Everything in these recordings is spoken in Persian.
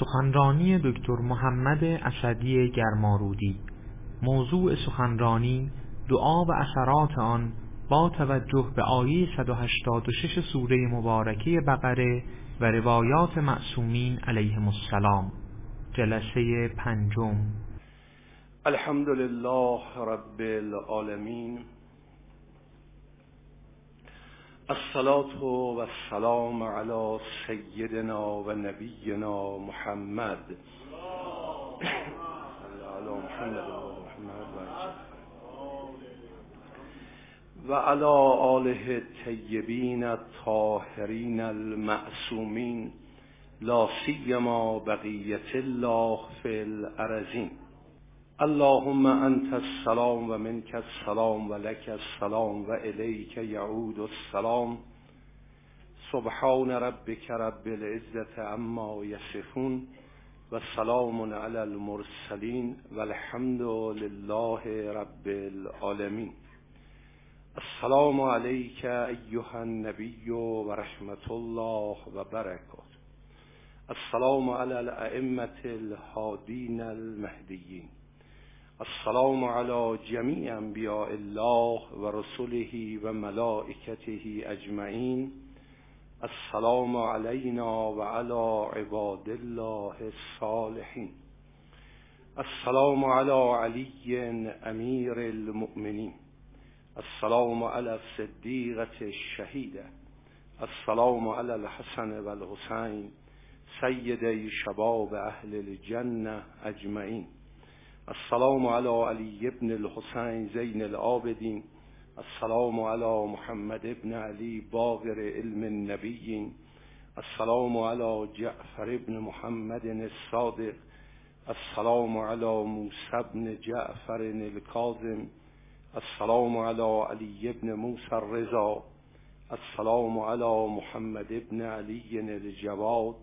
سخنرانی دکتر محمد اسدی گرمارودی. موضوع سخنرانی دعا و اثرات آن با توجه به آیه 186 سوره مبارکه بقره و روایات معصومین علیهم السلام. جلسه پنجم. الحمد لله رب العالمین. الصلاة و السلام علی سیدنا و نبینا محمد و علی آله الطیبین الطاهرین المعصومین. لا سیما بقیت الله فی الارضین. اللهم انت السلام و منك السلام و لك السلام و الیک یعود السلام. سبحان ربك رب العزة عما یصفون و سلام علی المرسلین و الحمد لله رب العالمین. السلام علیک ایها النبی و رحمت الله و السلام علی الائمة الهادین المهدیین. السلام على جميع انبیاء الله و رسله و ملائکته اجمعین. السلام علینا و علی عباد الله الصالحین. السلام علی علی امیر المؤمنین. السلام علی الصدیقة الشهیده. السلام علی الحسن و الحسین. سیدی شباب اهل الجنه اجمعین. السلام على علی بن الحسین زین العابدین. السلام على محمد ابن علی باقر علم النبیین. السلام على جعفر ابن محمد الصادق. السلام على موسى بن جعفر الكاظم السلام على علی بن موسى الرضا. السلام على محمد ابن علی الجواد.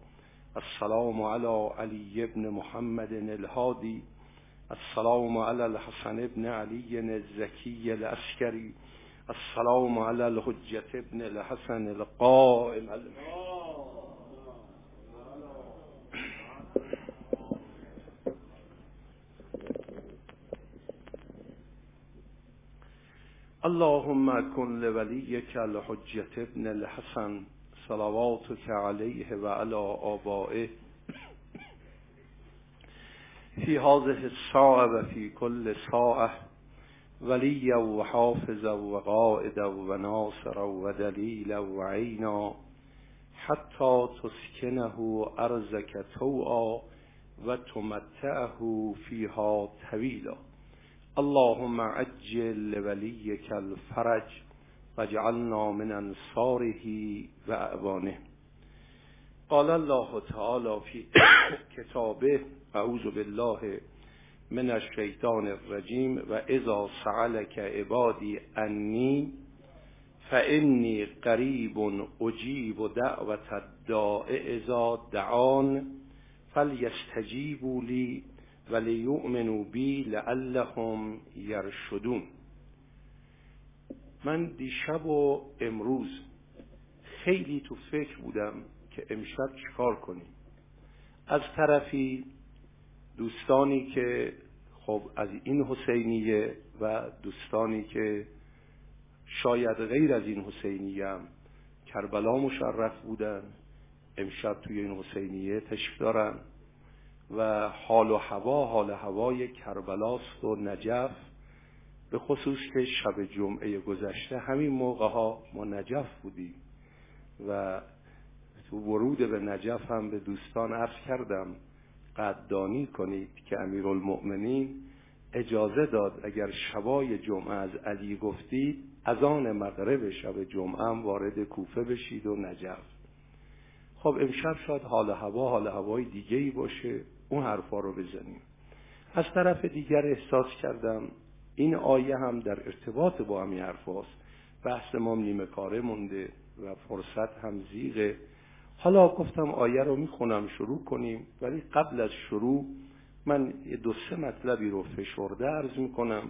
السلام على علی بن محمد الهادی. السلام على الحسن بن علي الزكي العسكري. السلام على الحجة بن الحسن القائم. اللهم كن لوليك الحجة بن الحسن. صلواتك عليه وعلى آبائه. في هذه الساعة وفي كل ساعة وليا وحافظا وقائدا وناصرا ودليلا وعينا حتى تسكنه أرزك توعا وتمتعه فيها طويلا اللهم عجل لوليك الفرج واجعلنا من أنصاره وأعوانه قال الله تعالى في كتابه اعوذ بالله من الشیطان الرجیم و اذا سألك عبادی انی فانی قریب اجیب دعوت الداع اذا دعان فلیستجیبوا لی ولیؤمنوا بی لعلهم یرشدون. من دیشب و امروز خیلی تو فکر بودم که امشب چیکار کنیم. از طرفی دوستانی که خب از این حسینیه و دوستانی که شاید غیر از این حسینیه هم کربلا مشرف بودن امشب توی این حسینیه تشریف دارن و حال و هوا حال هوای کربلاست و نجف به خصوص که شب جمعه گذشته همین موقع ها ما نجف بودیم و تو ورود به نجف هم به دوستان عرض کردم. قدردانی کنید که امیرالمؤمنین اجازه داد اگر شبای جمعه از علی گفتید از آن مغرب شب جمعه هم وارد کوفه بشید و نجف. خب امشب شاید حال هوا حال هوای دیگه ای باشه. اون حرفا رو بزنیم. از طرف دیگر احساس کردم این آیه هم در ارتباط با همین حرفاست. بحث ما نیمه کاره مونده و فرصت هم زیغه. حالا گفتم آیه رو می‌خونم شروع کنیم. ولی قبل از شروع من دو سه مطلبی رو فشرده عرض می‌کنم.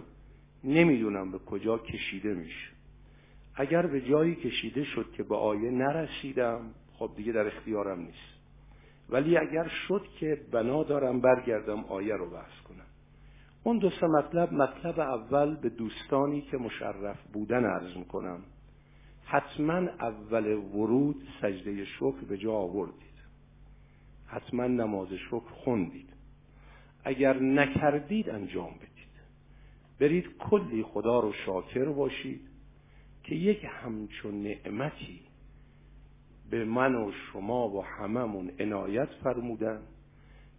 نمی‌دونم به کجا کشیده میشه. اگر به جایی کشیده شد که به آیه نرسیدم خب دیگه در اختیارم نیست. ولی اگر شد که بنا دارم برگردم آیه رو بحث کنم. اون دو سه مطلب مطلب اول به دوستانی که مشرف بودن عرض می‌کنم. حتما اول ورود سجده شکر به جا آوردید. حتما نماز شکر خوندید. اگر نکردید انجام بدید. برید کلی خدا رو شاکر باشید که یک همچون نعمتی به من و شما و هممون عنایت فرمودن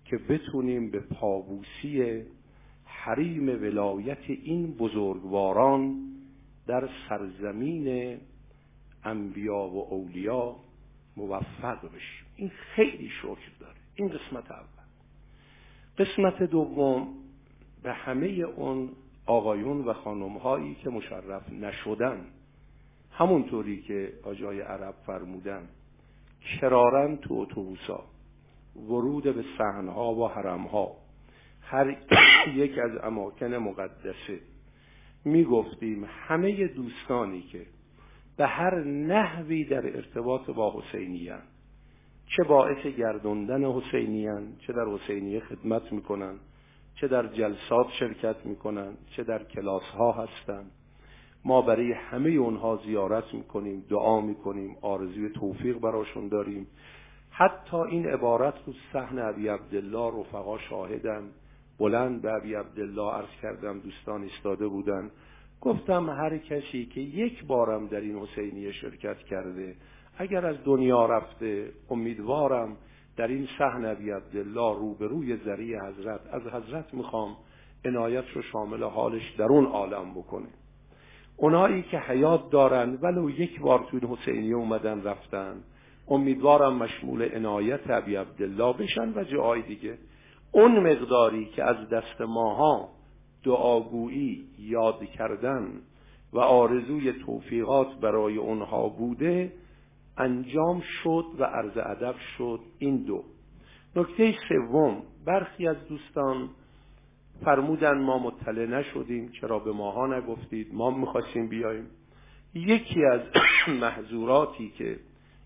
که بتونیم به پابوسی حریم ولایت این بزرگواران در سرزمین انبیا و اولیا موفق بشیم. این خیلی شکر داره. این قسمت اول. قسمت دوم به همه اون آقایون و خانم هایی که مشرف نشدن همونطوری که آجای عرب فرمودن کرارن تو اتوبوسا ورود به صحنها و حرمها. هر یک از اماکن مقدسه. می‌گفتیم همه دوستانی که به هر نحوی در ارتباط با حسینیان. چه باعث گردوندن حسینیان چه در حسینیه خدمت می‌کنن چه در جلسات شرکت می‌کنن چه در کلاس ها هستن. ما برای همه اونها زیارت می‌کنیم دعا می‌کنیم آرزوی توفیق براشون داریم. حتی این عبارت رو صحن عبی عبدالله رفقا شاهدن. بلند به عبی عبدالله عرض کردم دوستان استاده بودن. گفتم هر کسی که یک بارم در این حسینیه شرکت کرده اگر از دنیا رفته امیدوارم در این صحن عبی عبدالله روبروی ذریع حضرت. از حضرت می‌خوام عنایت رو شامل حالش در اون عالم بکنه. اونایی که حیات دارن ولو یک بار تو این حسینیه اومدن رفتن امیدوارم مشمول عنایت عبی عبدالله بشن و جای دیگه. اون مقداری که از دست ماها دعاگویی یاد کردن و آرزوی توفیقات برای اونها بوده انجام شد و عرض ادب شد این دو. نکته سوم برخی از دوستان فرمودن ما مطلع نشدیم چرا به ماها نگفتید؟ ما می‌خواستیم بیایم. یکی از محضوراتی که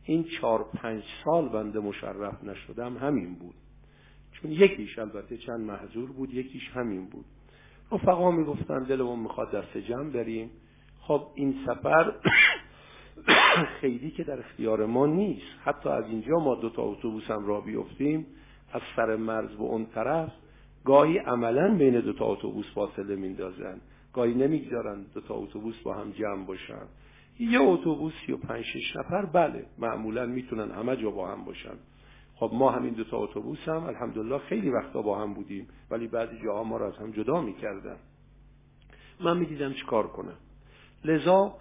این چهار پنج سال بنده مشرف نشدم همین بود. چون یکیش البته چند محضور بود یکیش همین بود. رفقا می‌گفتن دلمون می‌خواد دست جمع بریم. خب این سفر خیلی که در اختیار ما نیست. حتی از اینجا ما دو تا اتوبوس هم را بیفتیم. از سر مرز به اون طرف. گاهی عملا بین دو تا اتوبوس فاصله میندازن. گاهی نمی‌گذارن دو تا اتوبوس با هم جمع باشن. یه اتوبوس و پنج شش نفر بله معمولا می‌تونن همه جا با هم باشن. خب ما همین دو تا اتوبوس هم الحمدلله خیلی وقتا با هم بودیم ولی بعضی جاها ما را از هم جدا می‌کردن. من می‌دیدم چیکار کنم. لذا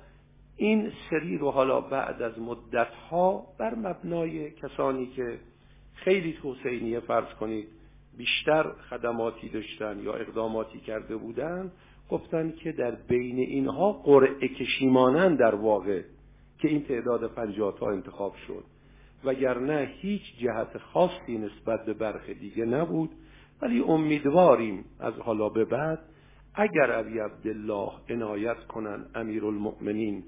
این سری رو حالا بعد از مدتها بر مبنای کسانی که خیلی توسعینیه فرض کنید بیشتر خدماتی داشتن یا اقداماتی کرده بودن گفتن که در بین اینها قرعه کشیمانن در واقع که این تعداد پنجاه تا انتخاب شد. وگرنه هیچ جهت خاصی نسبت به برخ دیگه نبود ولی امیدواریم از حالا به بعد اگر ابی عبدالله عنایت کنن المؤمنین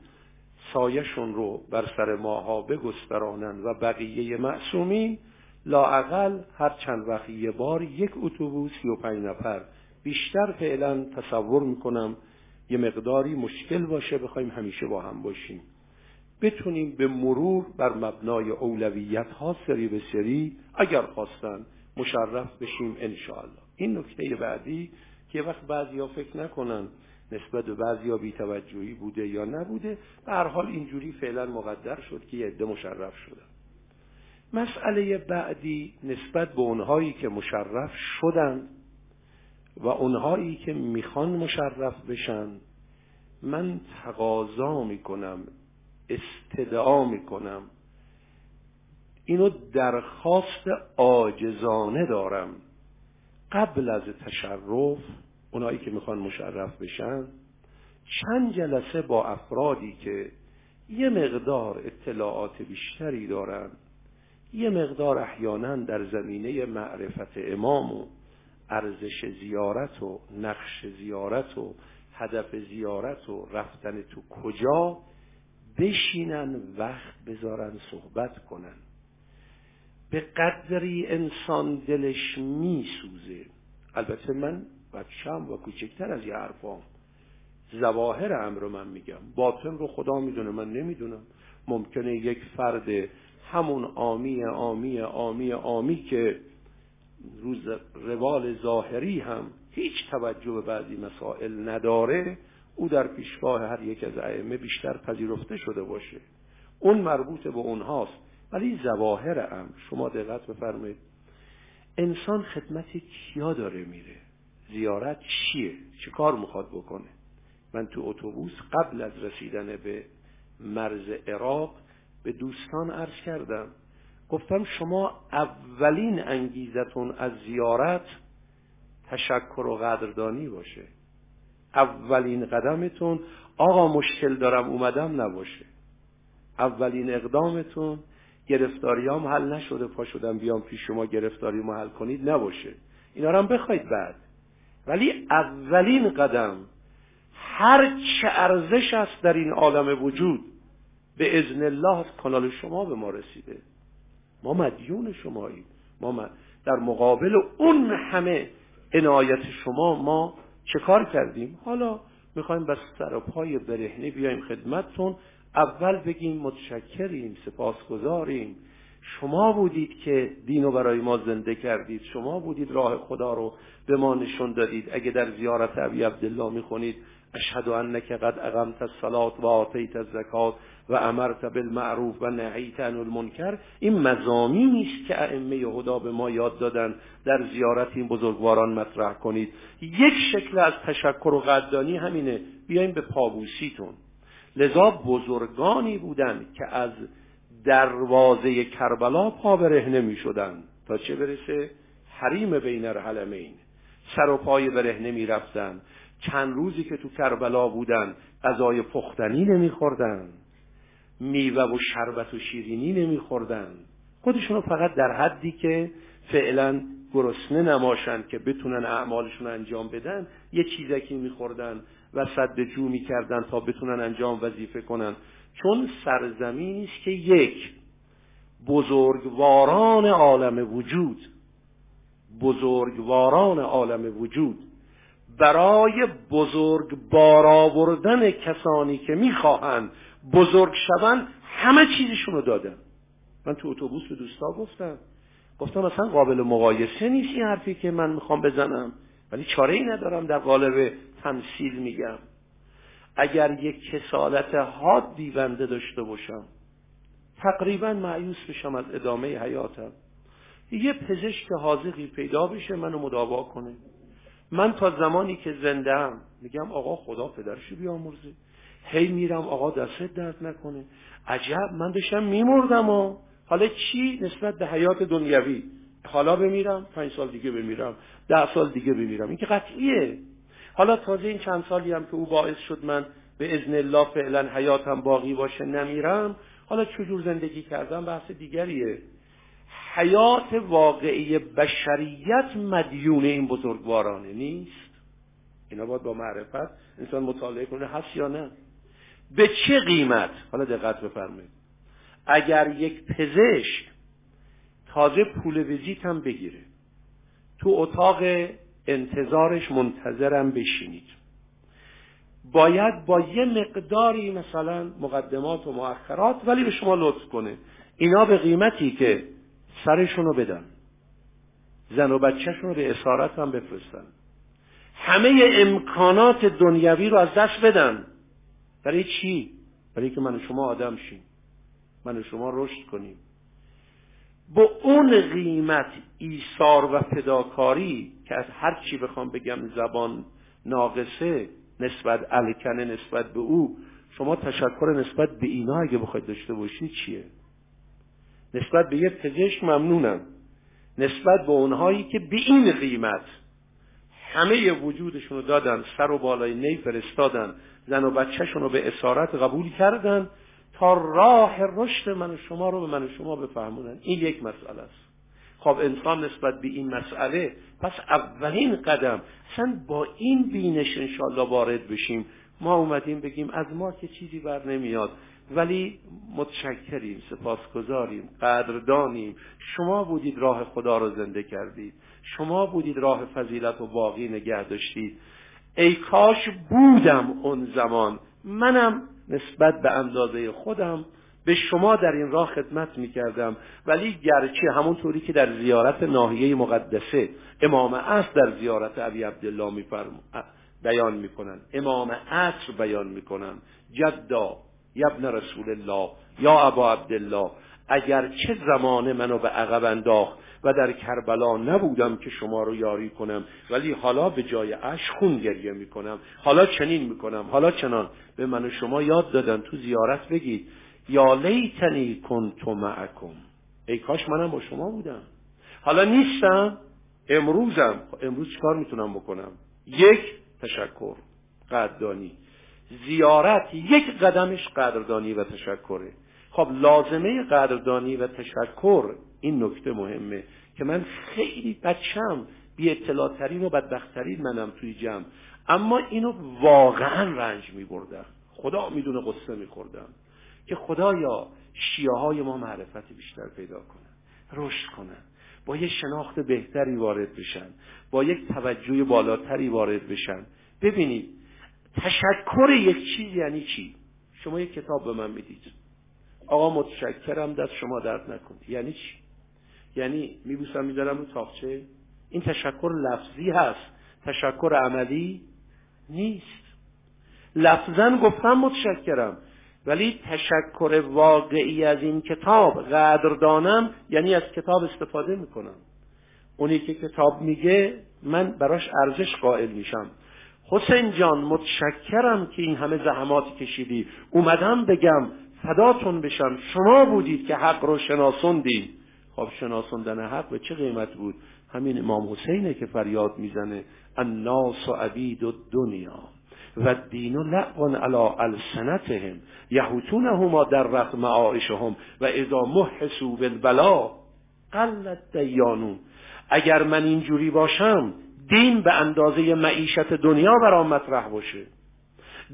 سایشون رو بر سر ماها بگسترانن و بقیه معصومین لاعقل هر چند وقت یه بار یک اتوبوس و پنج نفر بیشتر فعلا تصور می‌کنم یه مقداری مشکل باشه بخوایم همیشه با هم باشیم. بتونیم به مرور بر مبنای اولویت ها سری به سری اگر خواستن مشرف بشیم انشاءالله. این نکته بعدی که وقت بعضی ها فکر نکنن نسبت به بعضی ها بیتوجهی بوده یا نبوده به هر حال اینجوری فعلا مقدر شد که یه عده مشرف شدن. مسئله بعدی نسبت به اونهایی که مشرف شدن و اونهایی که می‌خوان مشرف بشن من تقاضا می‌کنم استدعا می‌کنم. اینو درخواست آجزانه دارم. قبل از تشرف اونایی که می‌خوان مشرف بشن چند جلسه با افرادی که یه مقدار اطلاعات بیشتری دارن یه مقدار احیانا در زمینه معرفت امام و ارزش زیارت و نقش زیارت و هدف زیارت و رفتن تو کجا بشینن وقت بذارن صحبت کنن. به قدری انسان دلش میسوزه. البته من بچم و کوچکتر از یه حرفام. زواهر امر من میگم. باطن رو خدا می‌دونه من نمی‌دونم. ممکنه یک فرد همون آمی آمی آمی آمی که روز روال ظاهری هم هیچ توجه به بعضی مسائل نداره او در پیشگاه هر یک از ائمه بیشتر پذیرفته شده باشه. اون مربوط به اونهاست. ولی زواهر امر شما دقت بفرمایید. انسان خدمت کیا داره میره؟ زیارت چیه؟ چه کار می‌خواد بکنه؟ من تو اتوبوس قبل از رسیدن به مرز عراق به دوستان عرض کردم. گفتم شما اولین انگیزتون از زیارت تشکر و قدردانی باشه. اولین قدمتون آقا مشکل دارم اومدم نباشه. اولین اقدامتون گرفتاریام حل نشده پا شدم بیام پیش شما گرفتاری حل کنید نباشه. اینا رو هم بخواید بعد. ولی اولین قدم هر چه ارزش است در این عالم وجود به ازن الله کانال شما به ما رسیده. ما مدیون شماییم. ما در مقابل اون همه عنایت شما ما چه کار کردیم؟ حالا می‌خوایم بس سر و پای برهنه بیایم خدمتتون. اول بگیم متشکریم سپاسگزاریم. شما بودید که دین برای ما زنده کردید. شما بودید راه خدا رو به ما نشون دادید. اگه در زیارت ابی عبدالله می‌خونید اشهد انک قد اقمت الصلاه و آتیت الزکات. و امرت بالمعروف و نهیت عن المنکر این مزامینی است که ائمه هدا به ما یاد دادن. در زیارت این بزرگواران مطرح کنید. یک شکل از تشکر و قدردانی همینه. بیایم به پابوسیتون. لذا بزرگانی بودند که از دروازه کربلا پا برهنه می شدن. تا چه برسه؟ حریم بین الحلمین. سر و پای برهنه می رفتن. چند روزی که تو کربلا بودن غذای پختنی نمیخوردن میوه و شربت و شیرینی نمیخوردن. خودشونو فقط در حدی که فعلا گرسنه نماشن که بتونن اعمالشون انجام بدن یه چیزکی میخوردن و صد جو می‌کردن تا بتونن انجام وظیفه کنن. چون سرزمینی که یک بزرگواران عالم وجود. بزرگواران عالم وجود. برای بزرگ بار آوردن کسانی که می‌خواهند بزرگ شوند همه چیزشون رو دادن. من تو اتوبوس به دوستا گفتم. گفتم اصلا قابل مقایسه نیست این حرفی که من می‌خوام بزنم. ولی چاره ای ندارم در قالب تمثیل میگم. اگر یک کسالت حادی بنده داشته باشم تقریبا معیوس بشم از ادامه حیاتم. یه پزشک حاضقی پیدا بشه منو مداوا کنه. من تا زمانی که زنده هم میگم آقا خدا پدرشو بیامرزه. هی میرم آقا دستت درد نکنه. عجب من داشتم میمردم و حالا چی؟ نسبت به حیات دنیوی حالا بمیرم پنج سال دیگه بمیرم ده سال دیگه بمیرم. این که قطعیه. حالا تازه این چند سالی هم که او باعث شد من به ازن الله فعلا حیاتم باقی باشه نمیرم. حالا چجور زندگی کردم؟ بحث دیگریه. حیات واقعی بشریت مدیون این بزرگوارانه نیست. اینا باید با معرفت انسان مطالعه کنه هست یا نه؟ به چه قیمت؟ حالا دقت بفرمایید. اگر یک پزشک تازه پول ویزیت هم بگیره تو اتاق انتظارش منتظرم بشینید. باید با یه مقداری مثلا مقدمات و مؤخرات ولی به شما لطف کنه. اینا به قیمتی که سرشونو بدن. زن و بچهشون رو به اسارت هم بفرستن. همه امکانات دنیوی رو از دست بدن. برای چی؟ برای که من و شما آدم شیم. من و شما رشد کنیم. با اون قیمت ایثار و فداکاری که از هر چی بخوام بگم زبان ناقصه نسبت الکنه نسبت به او شما تشکر نسبت به اینا اگه بخواید داشته باشید چیه؟ نسبت به یه پزشک ممنونم. نسبت به اونهایی که به این قیمت همه وجودشون رو دادن سر و بالای نی فرستادن. زن و بچهشون رو به اسارت قبول کردن تا راه رشد من و شما رو به من و شما بفهمونن. این یک مسئله است. خب انسان نسبت به این مسئله پس اولین قدم اصلا با این بینش انشالله وارد بشیم. ما اومدیم بگیم از ما که چیزی بر نمیاد. ولی متشکریم سپاسگزاریم قدردانیم. شما بودید راه خدا رو زنده کردید. شما بودید راه فضیلت و باقی نگه داشتید. ای کاش بودم اون زمان. منم نسبت به اندازه خودم به شما در این راه خدمت می کردم ولی گرچه همونطوری که در زیارت ناحیه مقدسه امام عصر در زیارت ابی عبدالله می بیان می‌کنن. امام عصر بیان می‌کنن. جدا یبن رسول الله یا ابا عبدالله. اگر چه زمانه منو به عقب انداخت و در کربلا نبودم که شما رو یاری کنم ولی حالا به جای اش خون گریه می‌کنم. حالا چنین می‌کنم حالا چنان. به من و شما یاد دادن تو زیارت بگید. یا لیتنی کنت معکم. ای کاش منم با شما بودم. حالا نیستم امروزم. امروز چکار می‌تونم بکنم؟ یک تشکر قدردانی. زیارت یک قدمش قدردانی و تشکره. خب لازمه قدردانی و تشکر این نکته مهمه که من خیلی بچم بی اطلاع ترین و بدبختترین منم توی جمع. اما اینو واقعا رنج می بردم خدا می‌دونه قصه می خوردم که خدایا شیعه های ما معرفت بیشتر پیدا کنن رشد کنن با یه شناخت بهتری وارد بشن با یک توجه بالاتری وارد بشن. ببینید تشکر یک چیز یعنی چی؟ شما یک کتاب به من می‌دید آقا متشکرم دست شما درد نکنید یعنی چی؟ یعنی میبوسم می‌ذارم رو تاخچه. این تشکر لفظی هست. تشکر عملی نیست. لفظا گفتم متشکرم. ولی تشکر واقعی از این کتاب قدردانم یعنی از کتاب استفاده می‌کنم. اونی که کتاب میگه من براش ارزش قائل میشم. حسین جان متشکرم که این همه زحمات کشیدی. اومدم بگم فداتون بشم. شما بودید که حق رو شناسوندید خب شناسوندن حق به چه قیمت بود؟ همین امام حسینه که فریاد می‌زنه الناس و عبید و دنیا و دین و لعون علا السنتهم یهوتونهما در رقم معایشهم و اذا محسو بالبلا قلت دیانون. اگر من اینجوری باشم دین به اندازه معیشت دنیا برام مطرح باشه.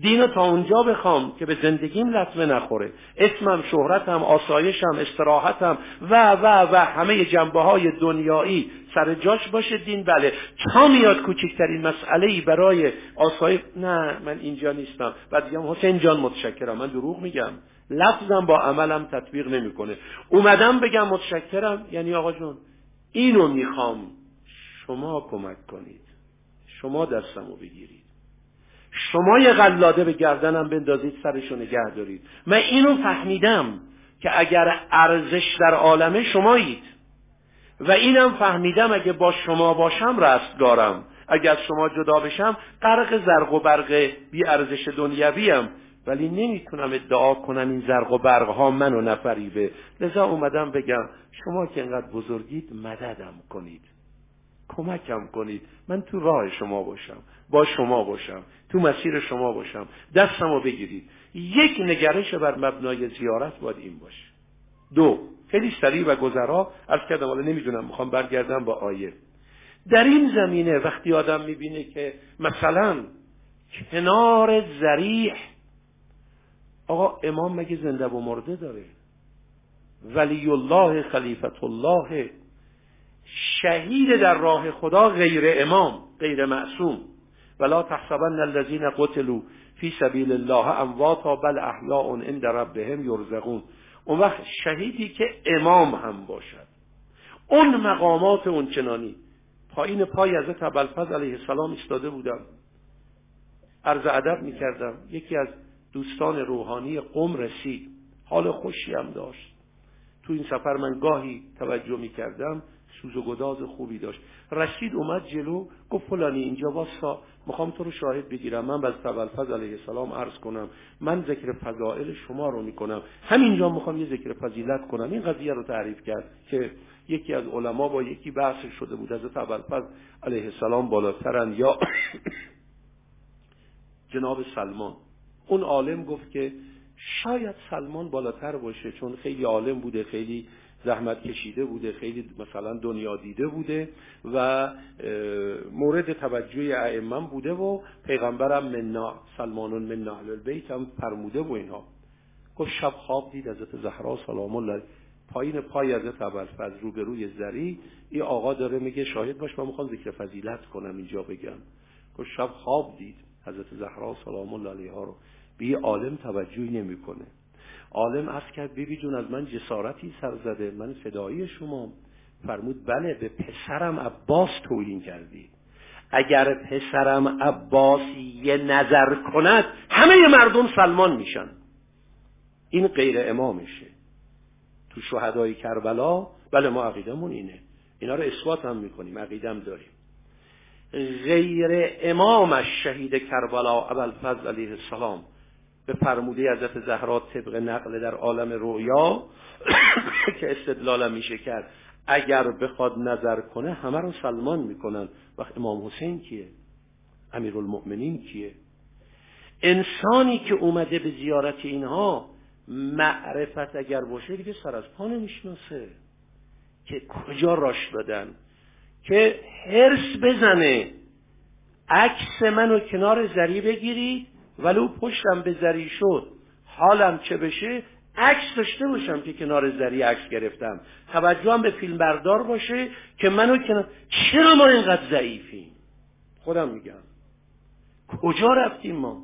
دین تا اونجا بخوام که به زندگیم لطمه نخوره. اسمم شهرتم آسایشم استراحتم و و و همه جنبه های دنیایی سر جاش باشه دین. بله تا میاد کوچکترین مسئله ای برای آسایش نه من اینجا نیستم. بعد میگم حسین جان متشکرم. من دروغ میگم. لفظم با عملم تطبیق نمی‌کنه. اومدم بگم متشکرم. یعنی آقا جون اینو می‌خوام. شما کمک کنید. شما دستمو بگیرید. شما یه قلاده به گردنم بندازید سرشو نگه دارید. من اینو فهمیدم که اگر ارزش در عالمه شمایید. و اینم فهمیدم اگه با شما باشم رستگارم. اگر شما جدا بشم غرق زرق و برق بی ارزش دنیویم ولی نمی‌تونم ادعا کنم این زرق و برق ها منو نفریبه. لذا اومدم بگم شما که انقدر بزرگید مددم کنید. کمکم کنید. من تو راه شما باشم. با شما باشم تو مسیر شما باشم. دستمو بگیرید. یک نگرش بر مبنای زیارت باید این باشه. دو خیلی سریع و گذرا. از کردم حالا نمی‌دونم می‌خوام برگردم با آیه. در این زمینه وقتی آدم می‌بینه که مثلا کنار زریح آقا امام مگه زنده و مرده داره؟ ولی الله خلیفت الله شهید در راه خدا غیر امام غیر معصوم. ولا تحسبن الذين قتلوا فی سبیل الله امواتا بل احیاء عند ربهم یرزقون. اون وقت شهیدی که امام هم باشد. اون مقامات اون چنانی. پایین پای از ابوالفضل علیه السلام ایستاده بودم. عرض ادب می‌کردم. یکی از دوستان روحانی قم رسید. حال خوشی هم داشت. تو این سفر من گاهی توجه می‌کردم. سوز و گداز خوبی داشت. رشید اومد جلو گفت فلانی اینجا واسا می‌خوام تو رو شاهد بگیرم. من بز تبلفز علیه السلام عرض کنم من ذکر فضائل شما رو می‌کنم. همینجا می‌خوام یه ذکر فضیلت کنم. این قضیه رو تعریف کرد که یکی از علما با یکی بحث شده بود. از تبلفز علیه السلام بالاترن یا جناب سلمان. اون عالم گفت که شاید سلمان بالاتر باشه چون خیلی عالم بوده خیلی زحمت کشیده بوده خیلی مثلا دنیا دیده بوده و مورد توجه ائمه بوده و پیغمبرم منا سلمانون من اهل البیت هم فرموده و اینها. گفت شب خواب دید حضرت زهرا سلام الله پایین پای حضرت ابوالفضل روبروی زری این آقا داره میگه شاهد باش من می‌خوام ذکر فضیلت کنم اینجا بگم. گفت شب خواب دید حضرت زهرا سلام الله علیها رو. به عالم توجهی نمی‌کنه. عالم عرض کرد بیبی جون از من جسارتی سر زده من فدایی شما. فرمود بله به پسرم عباس توهین کردی. اگر پسرم عباس یه نظر کند همه مردم سلمان میشن. این غیر امامشه. تو شهدای کربلا بله ما عقیدمون اینه. اینا رو اثبات هم می‌کنیم عقیدم داریم. غیر امامش شهید کربلا ابوالفضل علیه السلام. به فرموده حضرت زهرا طبق نقل در عالم رویا که استدلالم میشه کرد اگر بخواد نظر کنه همه رو سلمان می‌کنن. وقت امام حسین کیه؟ امیرالمؤمنین کیه؟ انسانی که اومده به زیارت اینها معرفت اگر باشه دیگه سر از پا نمی‌شناسه. که کجا راش دادن؟ که هرس بزنه. عکس منو کنار زری بگیرید ولو پشتم به زری شد. حالم چه بشه؟ عکس داشته باشم که کنار زری عکس گرفتم. توجهم به فیلم بردار باشه که منو کنار چرا ما اینقدر ضعیفیم؟ خودم میگم. کجا رفتیم ما؟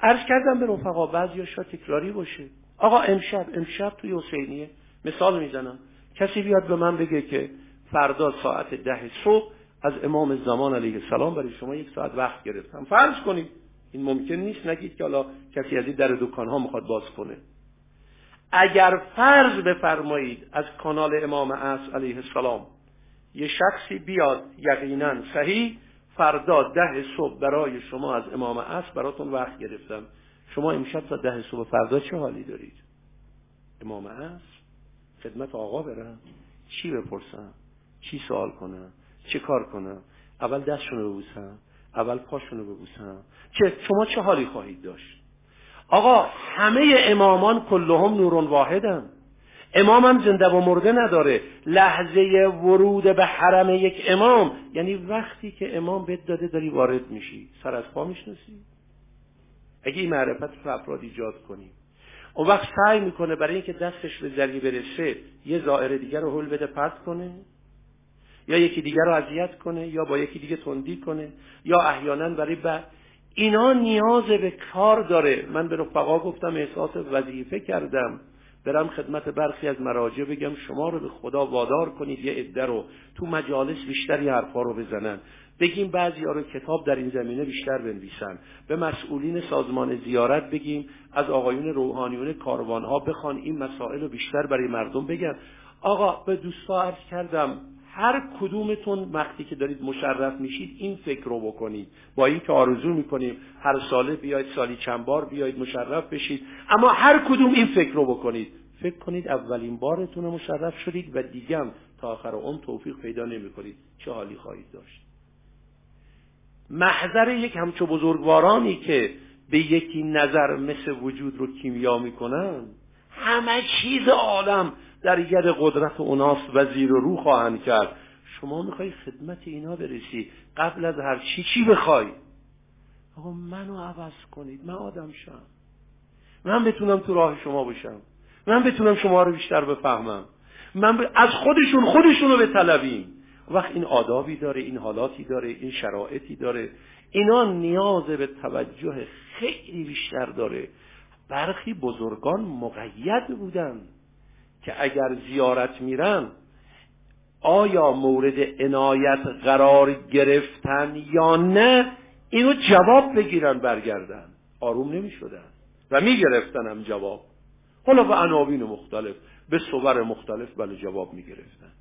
عرض کردم به رفقا بعضی شاید تکراری باشه. آقا امشب امشب توی حسینیه. مثال می‌زنم. کسی بیاد به من بگه که فردا ساعت ده صبح از امام زمان علیه السلام برای شما یک ساعت وقت گرفتم. فرض کنید. این ممکن نیست نگید که حالا کسی از این در دکان ها می‌خواد باز کنه. اگر فرض بفرمایید از کانال امام عصر علیه السلام یه شخصی بیاد یقینا صحیح فردا ده صبح برای شما از امام عصر براتون وقت گرفتم. شما امشب تا ده صبح فردا چه حالی دارید؟ امام عصر؟ خدمت آقا برم. چی بپرسم؟ چی سوال کنم؟ چه کار کنم؟ اول دستشونو ببوسم. اول پاشونو ببوسم. چه شما چه حالی خواهید داشت؟ آقا همه امامان کلهم نورون واحدن. امامم زنده و مرده نداره. لحظه ورود به حرم یک امام. یعنی وقتی که امام بد داده داری وارد میشی. سر از پا می‌شناسی؟ اگه این معرفت رو افراد ایجاد کنیم اون وقت سعی می‌کنه برای اینکه دستش به ذریع برسه یه زائر دیگر رو حل بده پرت کنه. یا یکی دیگر رو اذیت کنه یا با یکی دیگه تندی کنه یا احیانا برای بعد. اینا نیاز به کار داره. من به رفقا گفتم احساس وظیفه کردم. برم خدمت برخی از مراجع بگم شما رو به خدا وادار کنید یه عده رو. تو مجالس بیشتری حرفا رو بزنن. بگیم بعضی ها رو کتاب در این زمینه بیشتر بنویسن. به مسئولین سازمان زیارت بگیم از آقایون روحانیون کاروان ها بخوان این مسائل رو بیشتر برای مردم بگن. آقا به دوستا عرض کردم هر کدومتون وقتی که دارید مشرف میشید این فکر رو بکنید. با این که آرزو می‌کنیم هر ساله بیاید سالی چند بار بیاید مشرف بشید اما هر کدوم این فکر رو بکنید. فکر کنید اولین بارتون مشرف شدید و دیگم تا آخر اون توفیق پیدا نمی چه حالی خواهید داشت؟ محضر یک همچو بزرگوارانی که به یکی نظر مثل وجود رو کیمیا می‌کنن همه چیز عالم در ید قدرت اوناست و زیر و رو خواهند کرد. شما می‌خوای خدمت اینا برسی؟ قبل از هر چی چی بخوای؟ آقا منو عوض کنید. من آدم شم. من بتونم تو راه شما باشم. من بتونم شما رو بیشتر بفهمم. من از خودشون خودشون رو به طلبیم وقت این آدابی داره این حالاتی داره این شرایطی داره. اینا نیاز به توجه خیلی بیشتر داره. برخی بزرگان مقید بودن که اگر زیارت میرن آیا مورد عنایت قرار گرفتن یا نه اینو جواب بگیرن برگردن. آروم نمی شدن و می گرفتن هم جواب. حالا به عناوین مختلف به صور مختلف بله جواب می گرفتن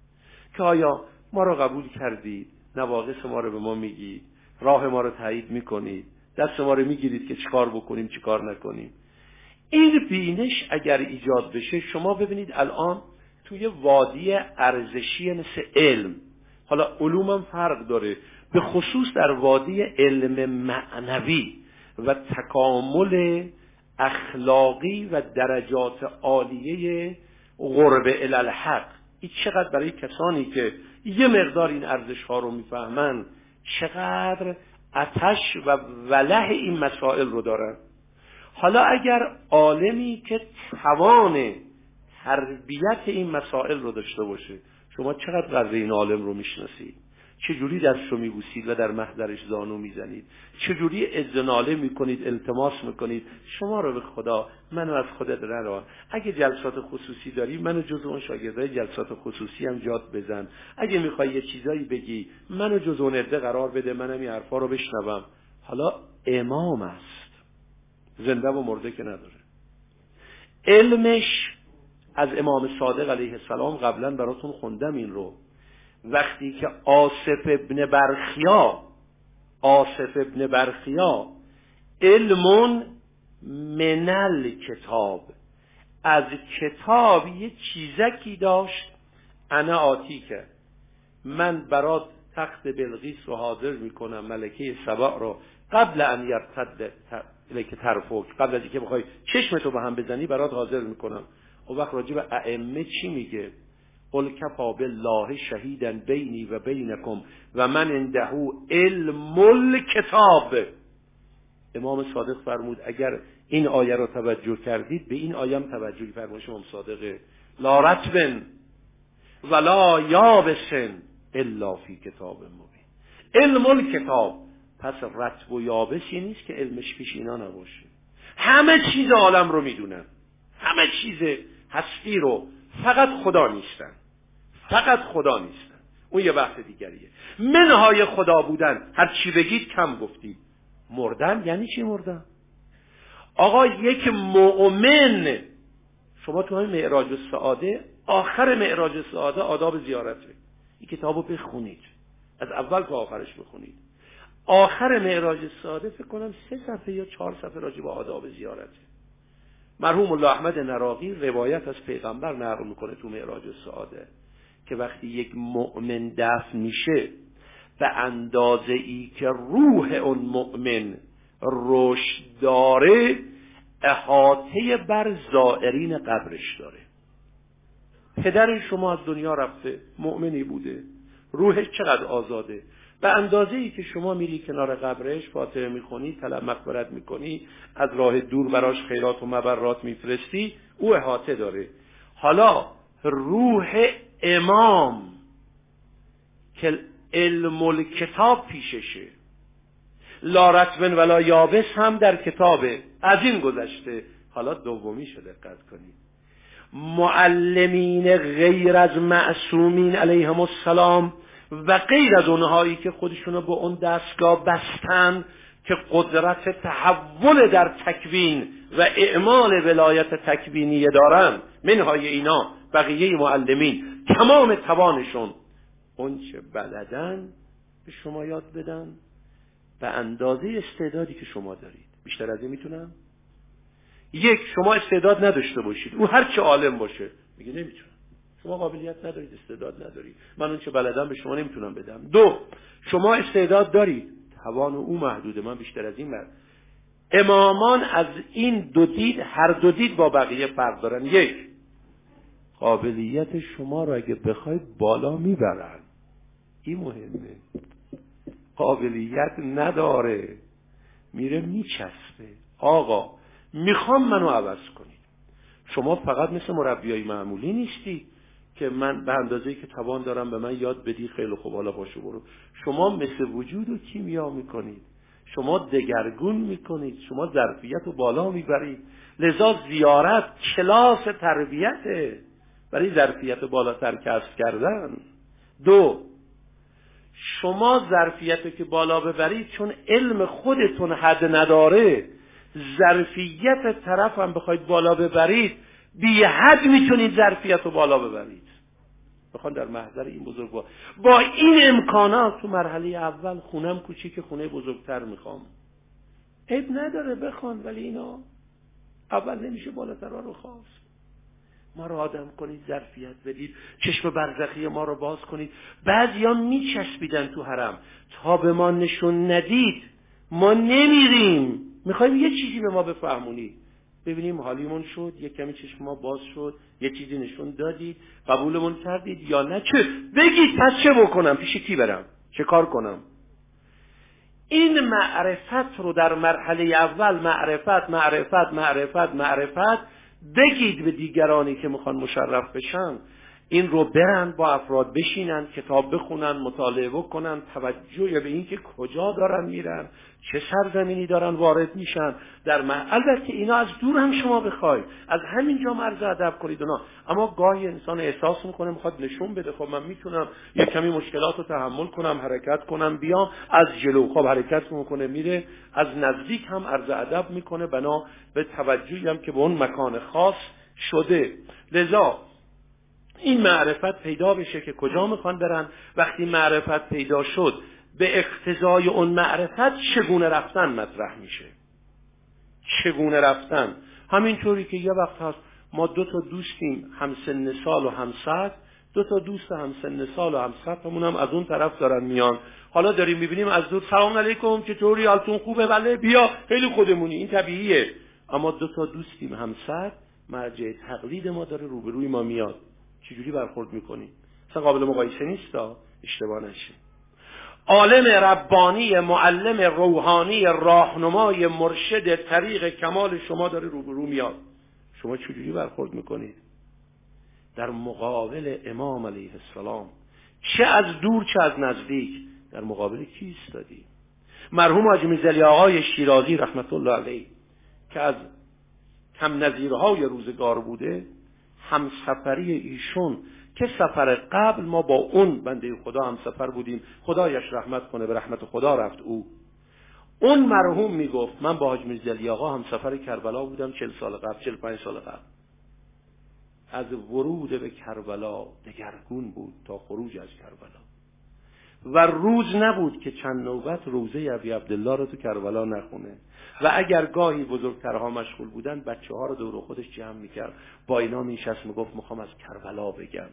که آیا ما را قبول کردید؟ نواقص ما رو به ما میگید. راه ما رو تایید می‌کنید. دست ما رو می‌گیرید که چیکار بکنیم چیکار نکنیم. این بینش اگر ایجاد بشه شما ببینید الان توی وادی ارزشی مثل علم حالا علومم فرق داره به خصوص در وادی علم معنوی و تکامل اخلاقی و درجات عالیه غرب الالحق. این چقدر برای کسانی که یه مقدار این ارزش ها رو می‌فهمن چقدر اتش و وله این مسائل رو دارن. حالا اگر عالمی که توان تربیت این مسائل رو داشته باشه شما چقدر قدر این عالم رو می‌شناسید؟ چجوری دست رو میبوسید و در محضرش زانو می‌زنید؟ چجوری ازناله می‌کنید التماس می‌کنید؟ شما رو به خدا منو از خودت نران اگه جلسات خصوصی داری منو جز اون شاگردای جلسات خصوصی هم جات بزن. اگه می‌خوای یه چیزایی بگی منو جز اون عده قرار بده منم این حرفا رو بشنوم. حالا امام است. زنده و مرده که نداره. علمش از امام صادق علیه السلام قبلا براتون خوندم این رو. وقتی که آصف ابن برخیا آصف ابن برخیا علمون منل کتاب. از کتاب یه چیزکی داشت انا آتی که من برات تخت بلغیس رو حاضر می‌کنم ملکه سبا رو. قبل ان یرتد که ترفوک قبل از اینکه بخوای چشمتو به هم بزنی برات حاضر می‌کنم. و وقت راجع به ائمه چی میگه؟ قل کفا بالله شهیدا بینی و بینکم و من اندهو علم الکتاب. امام صادق فرمود اگر این آیه رو توجه کردید به این آیه هم توجه فرمایش امام صادقه. لا رتبن ولا یابسن الا فی کتاب مبین. علم الکتاب. پس رتب و یابسی نیست که علمش پیش اینا نباشه. همه چیز عالم رو می‌دونن. همه چیز هستی رو فقط خدا نیستن. فقط خدا نیستن. اون یه بحث دیگریه. منهای خدا بودن. هر چی بگید کم گفتید. مردن یعنی چی مردن؟ آقا یک مؤمن شما تو همین معراج سعاده آخر معراج سعاده آداب زیارته. این کتابو بخونید. از اول تا آخرش بخونید. آخر معراج سعاده فکر کنم سه صفحه یا چهار صفحه راجع به آداب زیارته مرحوم الله احمد نراقی روایت از پیغمبر نقل می‌کنه تو معراج سعاده که وقتی یک مؤمن دفن میشه به اندازه ای که روح اون مؤمن رشد داره احاطه بر زائرین قبرش داره. پدر شما از دنیا رفته مؤمنی بوده. روحش چقدر آزاده. به اندازه ای که شما میری کنار قبرش فاتحه می‌خونی طلب مغفرت می‌کنی از راه دور براش خیرات و مبرات میفرستی او احاطه داره. حالا روح امام که علم الکتاب پیششه. لا ولا یابس هم در کتابه. از این گذشته. حالا دومی شده دقت کنید معلمین غیر از معصومین علیهم السلام و غیر از اونهایی که خودشونو به اون دستگاه بستن که قدرت تحول در تکوین و اعمال ولایت تکوینی دارن. منهای اینا بقیه معلمین. تمام توانشون. اون چه بلدن به شما یاد بدن؟ به اندازه استعدادی که شما دارید. بیشتر از این می‌تونم؟ یک شما استعداد نداشته باشید. او هر چه عالم باشه. میگه نمی‌تونم. شما قابلیت ندارید استعداد ندارید. من اون چه بلدم به شما نمی‌تونم بدم. دو شما استعداد دارید. توان او محدوده. من بیشتر از این مرد امامان از این دو دید هر دو دید با بقیه فرق دارن. یک قابلیت شما رو اگه بخواید بالا می‌برن. این مهمه. قابلیت نداره. میره میچسبه. آقا می‌خوام منو عوض کنید. شما فقط مثل مربیای معمولی نیستی که من به اندازه که توان دارم به من یاد بدی خیلی خوب حالا باشو برو. شما مثل وجود و کیمیا می‌کنید. شما دگرگون می‌کنید. شما ظرفیت رو بالا می‌برید. لذا زیارت کلاس تربیته. برای ظرفیت بالاتر کسب کردن. دو شما ظرفیت که بالا ببرید چون علم خودتون حد نداره ظرفیت طرف هم بخواید بالا ببرید بی حد می‌تونید ظرفیت رو بالا ببرید. بخوان در محضر این بزرگ با با این امکانات تو مرحله اول خونم کوچیک خونه بزرگتر می‌خوام. عیب نداره بخوان ولی اینا اول نمیشه بالاتر رو خواست. ما رو آدم کنید ظرفیت بدید چشم برزخی ما رو باز کنید. بعضیا میچسبیدن تو حرم. تا به ما نشون ندید ما نمیریم. می‌خوایم یه چیزی به ما بفهمونید ببینیم حالیمون شد یه کمی چشم ما باز شد یه چیزی نشون دادید قبولمون کردید یا نه؟ چه؟ بگید پس چه بکنم؟ پیش کی برم؟ چه کار کنم؟ این معرفت رو در مرحله اول معرفت معرفت معرفت معرفت بگید به دیگرانی که می‌خوان مشرف بشن. این رو برن با افراد بشینن کتاب بخونن مطالعه بکنن توجه به اینکه کجا دارن میرن چه سرزمینی دارن وارد میشن. در مح... البته اینا از دور هم شما بخواید از همینجا مرز ادب کنید. اونا. اما گاهی انسان احساس می‌کنه می‌خواد نشون بده. خب من می‌تونم یه کمی مشکلات رو تحمل کنم حرکت کنم بیام. از جلو. خب حرکت می‌کنه میره. از نزدیک هم عرض ادب می‌کنه. بنا به توجهی هم که به اون مکان خاص شده. لذا این معرفت پیدا بشه که کجا می‌خوان برن. وقتی معرفت پیدا شد به اقتضای اون معرفت چگونه رفتن مطرح میشه؟ چگونه رفتن؟ همینطوری که یه وقت هست ما دو تا دوستیم هم سن سال و هم سد دو تا دوست هم سن سال و هم همون هم از اون طرف دارن میان. حالا داریم می‌بینیم از دور سلام علیکم چطوری؟ حالتون خوبه؟ بله بیا. خیلی خودمونی. این طبیعیه. اما دو تا دوستیم هم صد مرجع تقلید ما داره روبروی ما میاد. چجوری برخورد می‌کنیم اصلا قابل مقایسه نیست اشتباه نشه. عالم ربانی معلم روحانی راهنمای مرشد طریق کمال شما داره روبرو میاد. شما چجوری برخورد می‌کنید در مقابل امام علیه السلام. چه از دور چه از نزدیک. در مقابل کی ایستادی مرحوم حاجی میزلی آقای شیرازی رحمت الله علیه که از کم نظیرهای روزگار بوده همسفری ایشون که سفر قبل ما با اون بنده خدا هم سفر بودیم خدایش رحمت کنه به رحمت خدا رفت او. اون مرحوم می‌گفت من با حاج میرزا آقا هم سفر کربلا بودم چل سال قبل چل پنج سال قبل. از ورود به کربلا دگرگون بود تا خروج از کربلا. و روز نبود که چند نوبت روزه ابی عبدالله رو تو کربلا نخونه. و اگر گاهی بزرگترها مشغول بودن بچه ها رو دور خودش جمع می‌کرد. با اینا میشست می‌گفت می‌خوام از کربلا بگم.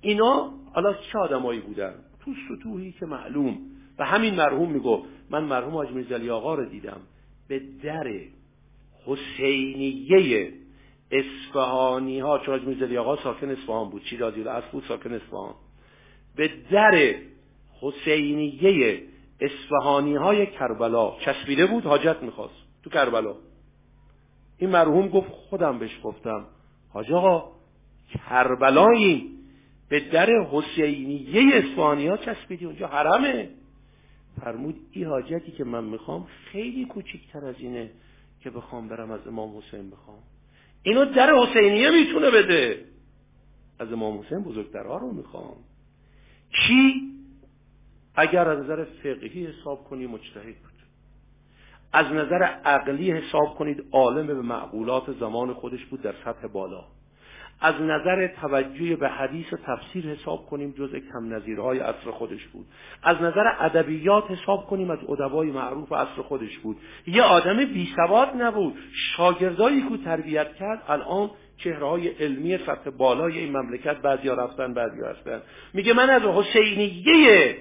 اینا حالا چه آدمایی بودن؟ تو سطوحی که معلوم. و همین مرحوم می‌گفت. من مرحوم حاج میرزا آقا رو دیدم. به در حسینیه اصفهانی ها چون حاج میرزا آقا ساکن اصفهان بود شیرازی الاصل بود ساکن اصفهان. به در حسینیه اصفهانی های کربلا چسبیده بود حاجت می‌خواست تو کربلا. این مرحوم گفت خودم بهش گفتم حاج آقا کربلایی به در حسینیه اصفهانی ها چسبیدی اونجا حرمه. فرمود این حاجتی که من می‌خوام خیلی کوچکتر از اینه که بخوام برم از امام حسین بخوام. اینو در حسینیه می‌تونه بده. از امام حسین بزرگترها رو می‌خوام. کی اگر از نظر فقهی حساب کنی مجتهد بود. از نظر عقلی حساب کنید عالم به معقولات زمان خودش بود در سطح بالا. از نظر توجه به حدیث و تفسیر حساب کنیم جزء کم نظیرهای عصر خودش بود. از نظر ادبیات حساب کنیم از ادبای معروف عصر خودش بود. یه آدم بی سواد نبود. شاگردایی که تربیت کرد الان چهره های علمی سطح بالای این مملکت بعضیا رفتن بعضیا هستن میگه من از حسینیه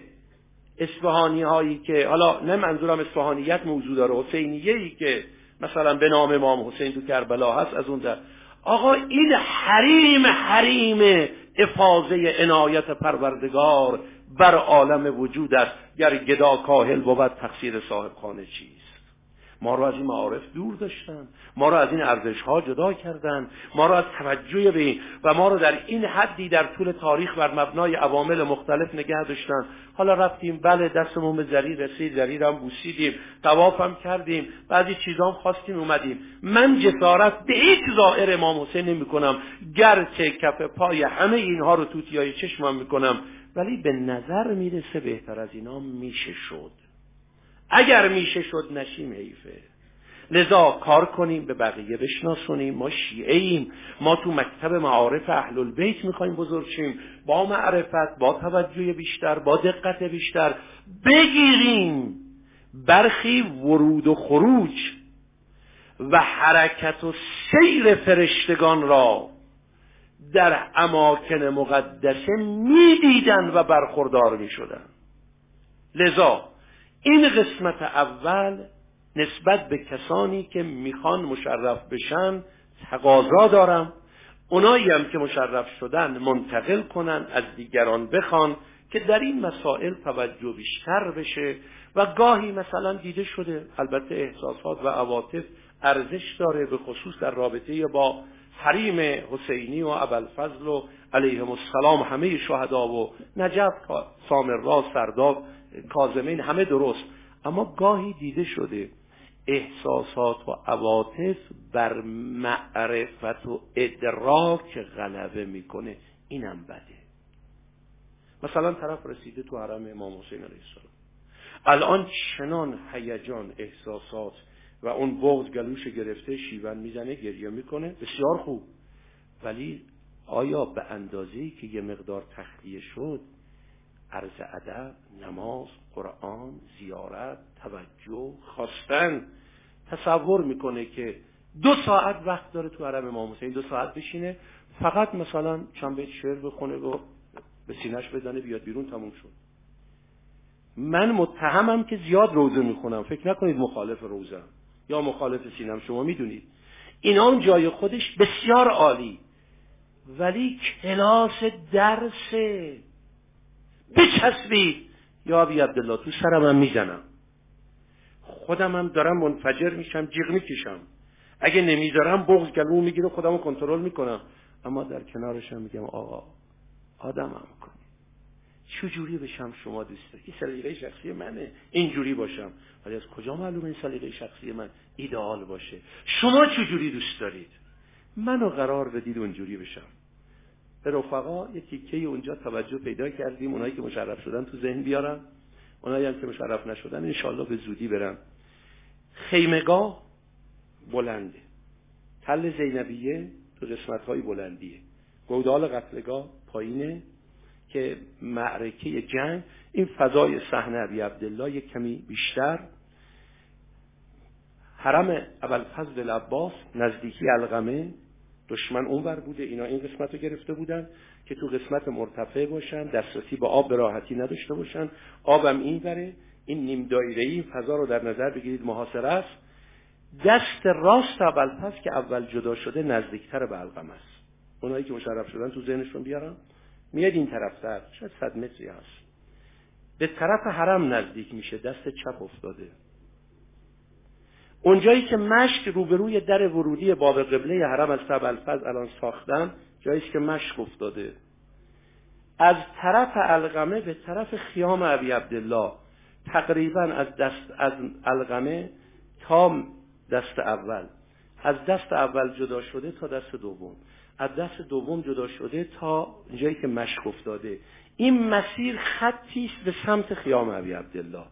اصفهانی هایی که حالا نه منظورم اصفهانیت موضوع داره حسینیه ای که مثلا به نام امام حسین تو کربلا هست از اون در. آقا این حریم حریم افاظه عنایت پروردگار بر عالم وجود است. گر گدا کاهل بود تقصیر صاحب خانه چیست؟ ما رو از این معارف دور داشتن. ما رو از این ارزش ها جدا کردن. ما رو از توجه به و ما رو در این حدی در طول تاریخ بر مبنای عوامل مختلف نگه داشتن. حالا رفتیم بله دستمون به زری رسید زری هم بوسیدیم توافم کردیم بعضی چیزام خواستیم اومدیم. من جسارت به هیچ ظاهر امام حسین نمی کنم گرچه کف پای همه اینها رو توتیای چشمم می‌کنم. ولی به نظر می‌رسه بهتر از اینا میشه شد. اگر میشه شد نشیم حیفه. لذا کار کنیم به بقیه بشناسونیم. ما شیعه ایم ما تو مکتب معارف اهل البیت می‌خوایم بزرگ شیم. با معرفت با توجه بیشتر با دقت بیشتر بگیریم برخی ورود و خروج و حرکت و سیر فرشتگان را در اماکن مقدسه می‌دیدند و برخوردار می‌شدند لذا این قسمت اول نسبت به کسانی که می‌خوان مشرف بشن تقاضا دارم. اونایی هم که مشرف شدن منتقل کنن از دیگران بخوان که در این مسائل توجه بیشتر بشه و گاهی مثلا دیده شده البته احساسات و عواطف ارزش داره به خصوص در رابطه با حریم حسینی و ابوالفضل و علیهم السلام همه شهدا و نجف سامرا سرداب کازمین همه درست. اما گاهی دیده شده احساسات و عواطف بر معرفت و ادراک غلبه می‌کنه. اینم بده. مثلا طرف رسیده تو حرم امام حسین علیه السلام. الان چنان هیجان احساسات و اون بغض گلوش گرفته شیون می‌زنه گریه می‌کنه. بسیار خوب. ولی آیا به اندازه‌ای که یه مقدار تخلیه شد عرض ادب نماز قرآن زیارت توجه خواستن. تصور می‌کنه که دو ساعت وقت داره تو حرم امام حسین دو ساعت بشینه فقط مثلا چند بیت شعر بخونه و به سینش بزنه بیاد بیرون تموم شد. من متهمم که زیاد روزه می‌خونم. فکر نکنید مخالف روزم یا مخالف سینم شما می‌دونید. اینا جای خودش بسیار عالی. ولی کلاس درس بچسبید یا بی عبدالله تو سرم هم می‌زنم. خودم هم دارم منفجر میشم جیغ می‌کشم. اگه نمی‌ذارم بغض گلو می‌گیره خودم کنترل می‌کنم. اما در کنارشم میگم آقا آدمم کن. چجوری بشم شما دوست این سلیقه شخصی منه. اینجوری باشم. ولی از کجا معلومه این سلیقه شخصی من ایدئال باشه؟ شما چجوری دوست دارید؟ منو قرار بدید اونجوری بشم. به رفقا یه تیکه اونجا توجه پیدا کردیم. اونایی که مشرف شدن تو ذهن بیارم اونایی هم که مشرف نشدن انشالله به زودی برم خیمگاه بلنده. تل زینبیه تو قسمت های بلندیه. گودال قتلگاه پایینه که معرکه جنگ. این فضای صحنه ابی عبدالله یک کمی بیشتر. حرم اول فضل عباس نزدیکی القمه دشمن اونور بوده اینا این قسمت رو گرفته بودن که تو قسمت مرتفع باشن دسترسی به آب به راحتی نداشته باشن. آبم این بره این نیم دایره این فضا رو در نظر بگیرید محاصره است. دست راست اول که اول جدا شده نزدیکتر به القمه است. اونایی که مشرف شدن تو ذهنشون بیارن. میاد این طرفتر شاید صد متری هست. به طرف حرم نزدیک میشه دست چپ افتاده. اونجایی که مشک روبروی در ورودی باب قبله حرم از تب الفز الان ساختن جایی که مشک افتاده. از طرف القمه به طرف خیام ابی عبدالله تقریبا از دست از القمه تا دست اول. از دست اول جدا شده تا دست دوم. از دست دوم جدا شده تا جایی که مشک افتاده. این مسیر خطی به سمت خیام ابی عبدالله.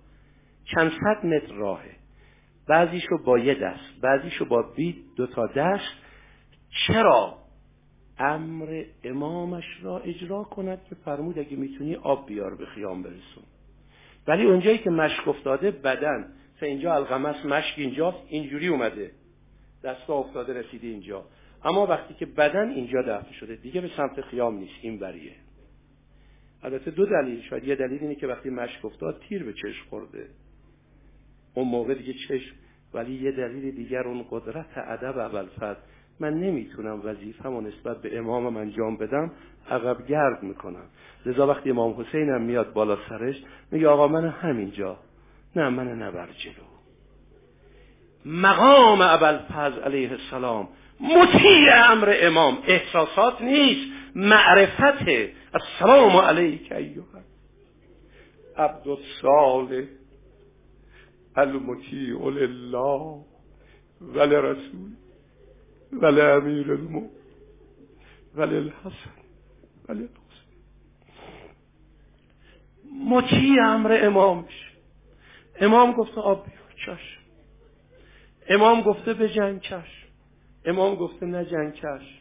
چند صد متر راهه. بعضیشو با یه دست بعضیشو با بید دو تا دست. چرا؟ امر امامش را اجرا کند که فرمود اگه می‌تونی آب بیار به خیام برسون. ولی اونجایی که مشک افتاده بدن. اینجا الغمس مشک اینجاست اینجوری اومده. دستا افتاده رسیده اینجا. اما وقتی که بدن اینجا دفع شده دیگه به سمت خیام نیست. این بریه البته دو دلیل شاید یه دلیل اینه که وقتی مشک افتاد تیر به چشم خورده. اون موقع دیگه چشم ولی یه دلیل دیگر اون قدرت ادب اول من نمی‌تونم وظیفه‌مو نسبت به امامم انجام بدم عقب گرد می‌کنم. لذا وقتی امام حسینم میاد بالا سرش میگه آقا من همینجا. نه من نبر جلو. مقام ابوالفضل علیه السلام مطیع امر امام. احساسات نیست معرفته. السلام علیک ایها عبد الصالح المطیع لله ولی رسول ولی امیر المو ولی الحسن الحسن مطیع امر امامش. امام گفته آب چشم امام گفته به جنگ چشم امام گفته نه جنگ چشم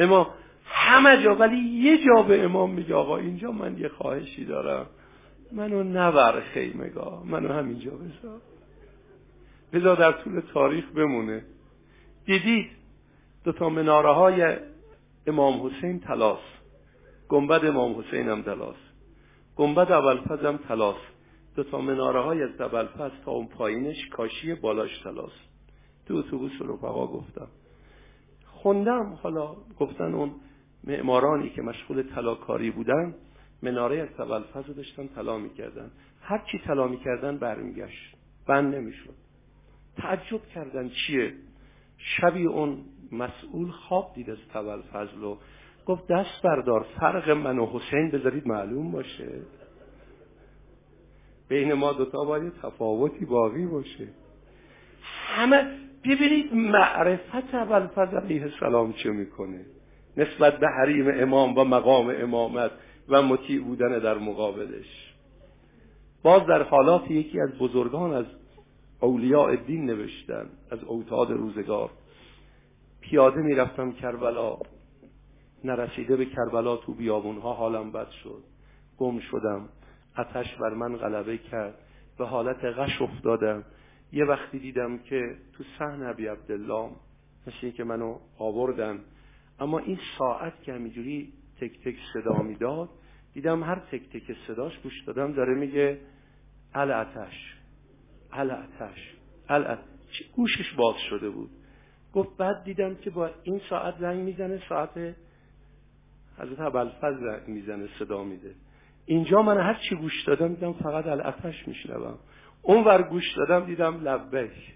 امام همه جا ولی یه جا به امام میگه آقا اینجا من یه خواهشی دارم. منو نبر خیمگاه منو همینجا بذار. بذار در طول تاریخ بمونه. دیدید؟ دو تا مناره های امام حسین تلاس. گنبد امام حسین هم تلاس. گنبد اولفز هم تلاس. دو تا مناره های از اولفز تا اون پایینش کاشی بالاش تلاس. تو اتوبوس رفقا گفتم. خوندم. حالا گفتن اون معمارانی که مشغول تلاکاری بودن مناره از تبلفز رو داشتن طلا می‌کردن. هر چی طلا می‌کردن برمیگشت. بند نمی‌شد. تعجب کردن چیه؟ شبی اون مسئول خواب دید از تبلفزل و گفت دست بردار فرق من و حسین بذارید معلوم باشه. بین ما دوتا باید تفاوتی باقی باشه. همه ببینید معرفت ابوالفضل علیه السلام چه می‌کنه. نسبت به حریم امام و مقام امامت. و مطیع بودن در مقابلش. باز در حالات یکی از بزرگان از اولیاء دین نوشتن از اوتاد روزگار. پیاده می‌رفتم کربلا. نرسیده به کربلا تو بیابونها حالم بد شد. گم شدم. اتش بر من غلبه کرد. به حالت غش افتادم. یه وقتی دیدم که تو سحن عبی عبدالله مثل که منو آوردن. اما این ساعت که همینجوری تک تک صدا می‌داد دیدم هر تک تک صداش گوش دادم داره میگه الاتش الاتش الاتش گوشش باز شده بود. گفت بعد دیدم که با این ساعت زنگ می‌زنه ساعت حضرت ابوالفضل زنگ می‌زنه صدا میده. اینجا من هر چی گوش دادم دیدم فقط الاتش میشنوم. اون ور گوش دادم دیدم لبیک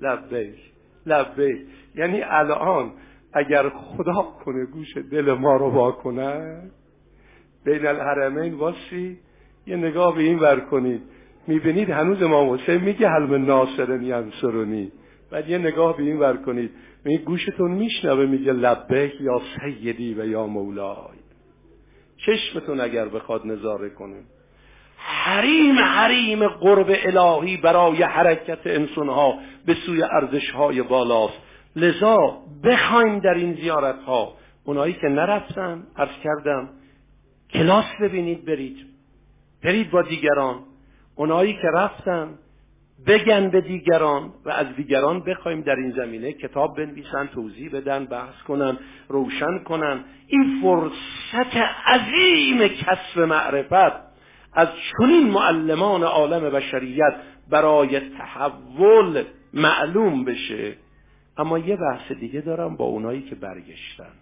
لبیک لبیک. یعنی الان اگر خدا کنه گوش دل ما رو با کنه بین الحرمین واسی یه نگاه به این ور کنید. می‌بینید هنوز امام حسین میگه حلم ناصرن ینصرونی بعد یه نگاه به این ور کنید. می گوشتون میشنوه میگه لبیک یا سیدی و یا مولای. چشمتون اگر بخواد نظاره کنه. حریم حریم قرب الهی برای حرکت انسانها به سوی ارزشهای بالاست. لذا بخوایم در این زیارت ها اونایی که نرفتن عرض کردم کلاس ببینید برید. برید با دیگران. اونایی که رفتن بگن به دیگران و از دیگران بخوایم در این زمینه کتاب بنویسن توضیح بدن بحث کنن روشن کنن. این فرصت عظیم کسب معرفت از چنین معلمان عالم بشریت برای تحول معلوم بشه. اما یه بحث دیگه دارم با اونایی که برگشتن.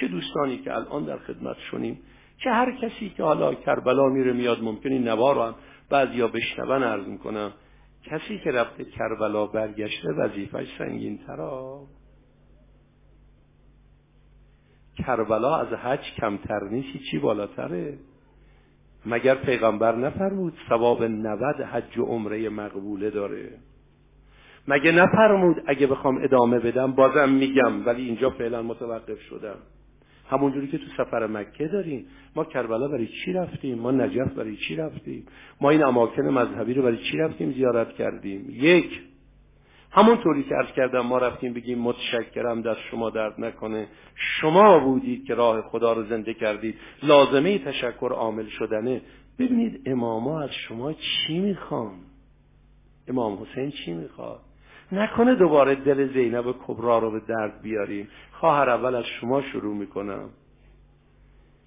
چه دوستانی که الان در خدمت شونیم؟ چه هر کسی که حالا کربلا میره میاد ممکنی نوار رو هم بعضیا بشنون عرض می‌کنم کسی که رفته کربلا برگشته وظیفش سنگین ترا کربلا از حج کمتر نیست چی بالاتره. مگر پیغمبر نفرمود ثواب نود حج و عمره مقبوله داره؟ مگه نفرمود اگه بخوام ادامه بدم بازم میگم ولی اینجا فعلا متوقف شدم. همونجوری که تو سفر مکه داریم. ما کربلا برای چی رفتیم؟ ما نجف برای چی رفتیم؟ ما این اماکن مذهبی رو برای چی رفتیم زیارت کردیم؟ یک همونطوری که عرض کردم ما رفتیم بگیم متشکرم دست شما درد نکنه. شما بودید که راه خدا رو زنده کردید. لازمه تشکر عامل شدنه. ببینید اماما از شما چی می‌خوان؟ امام حسین چی می‌خواد؟ نکنه دوباره دل زینب کبرا رو به درد بیاریم. خواهر اول از شما شروع می‌کنم.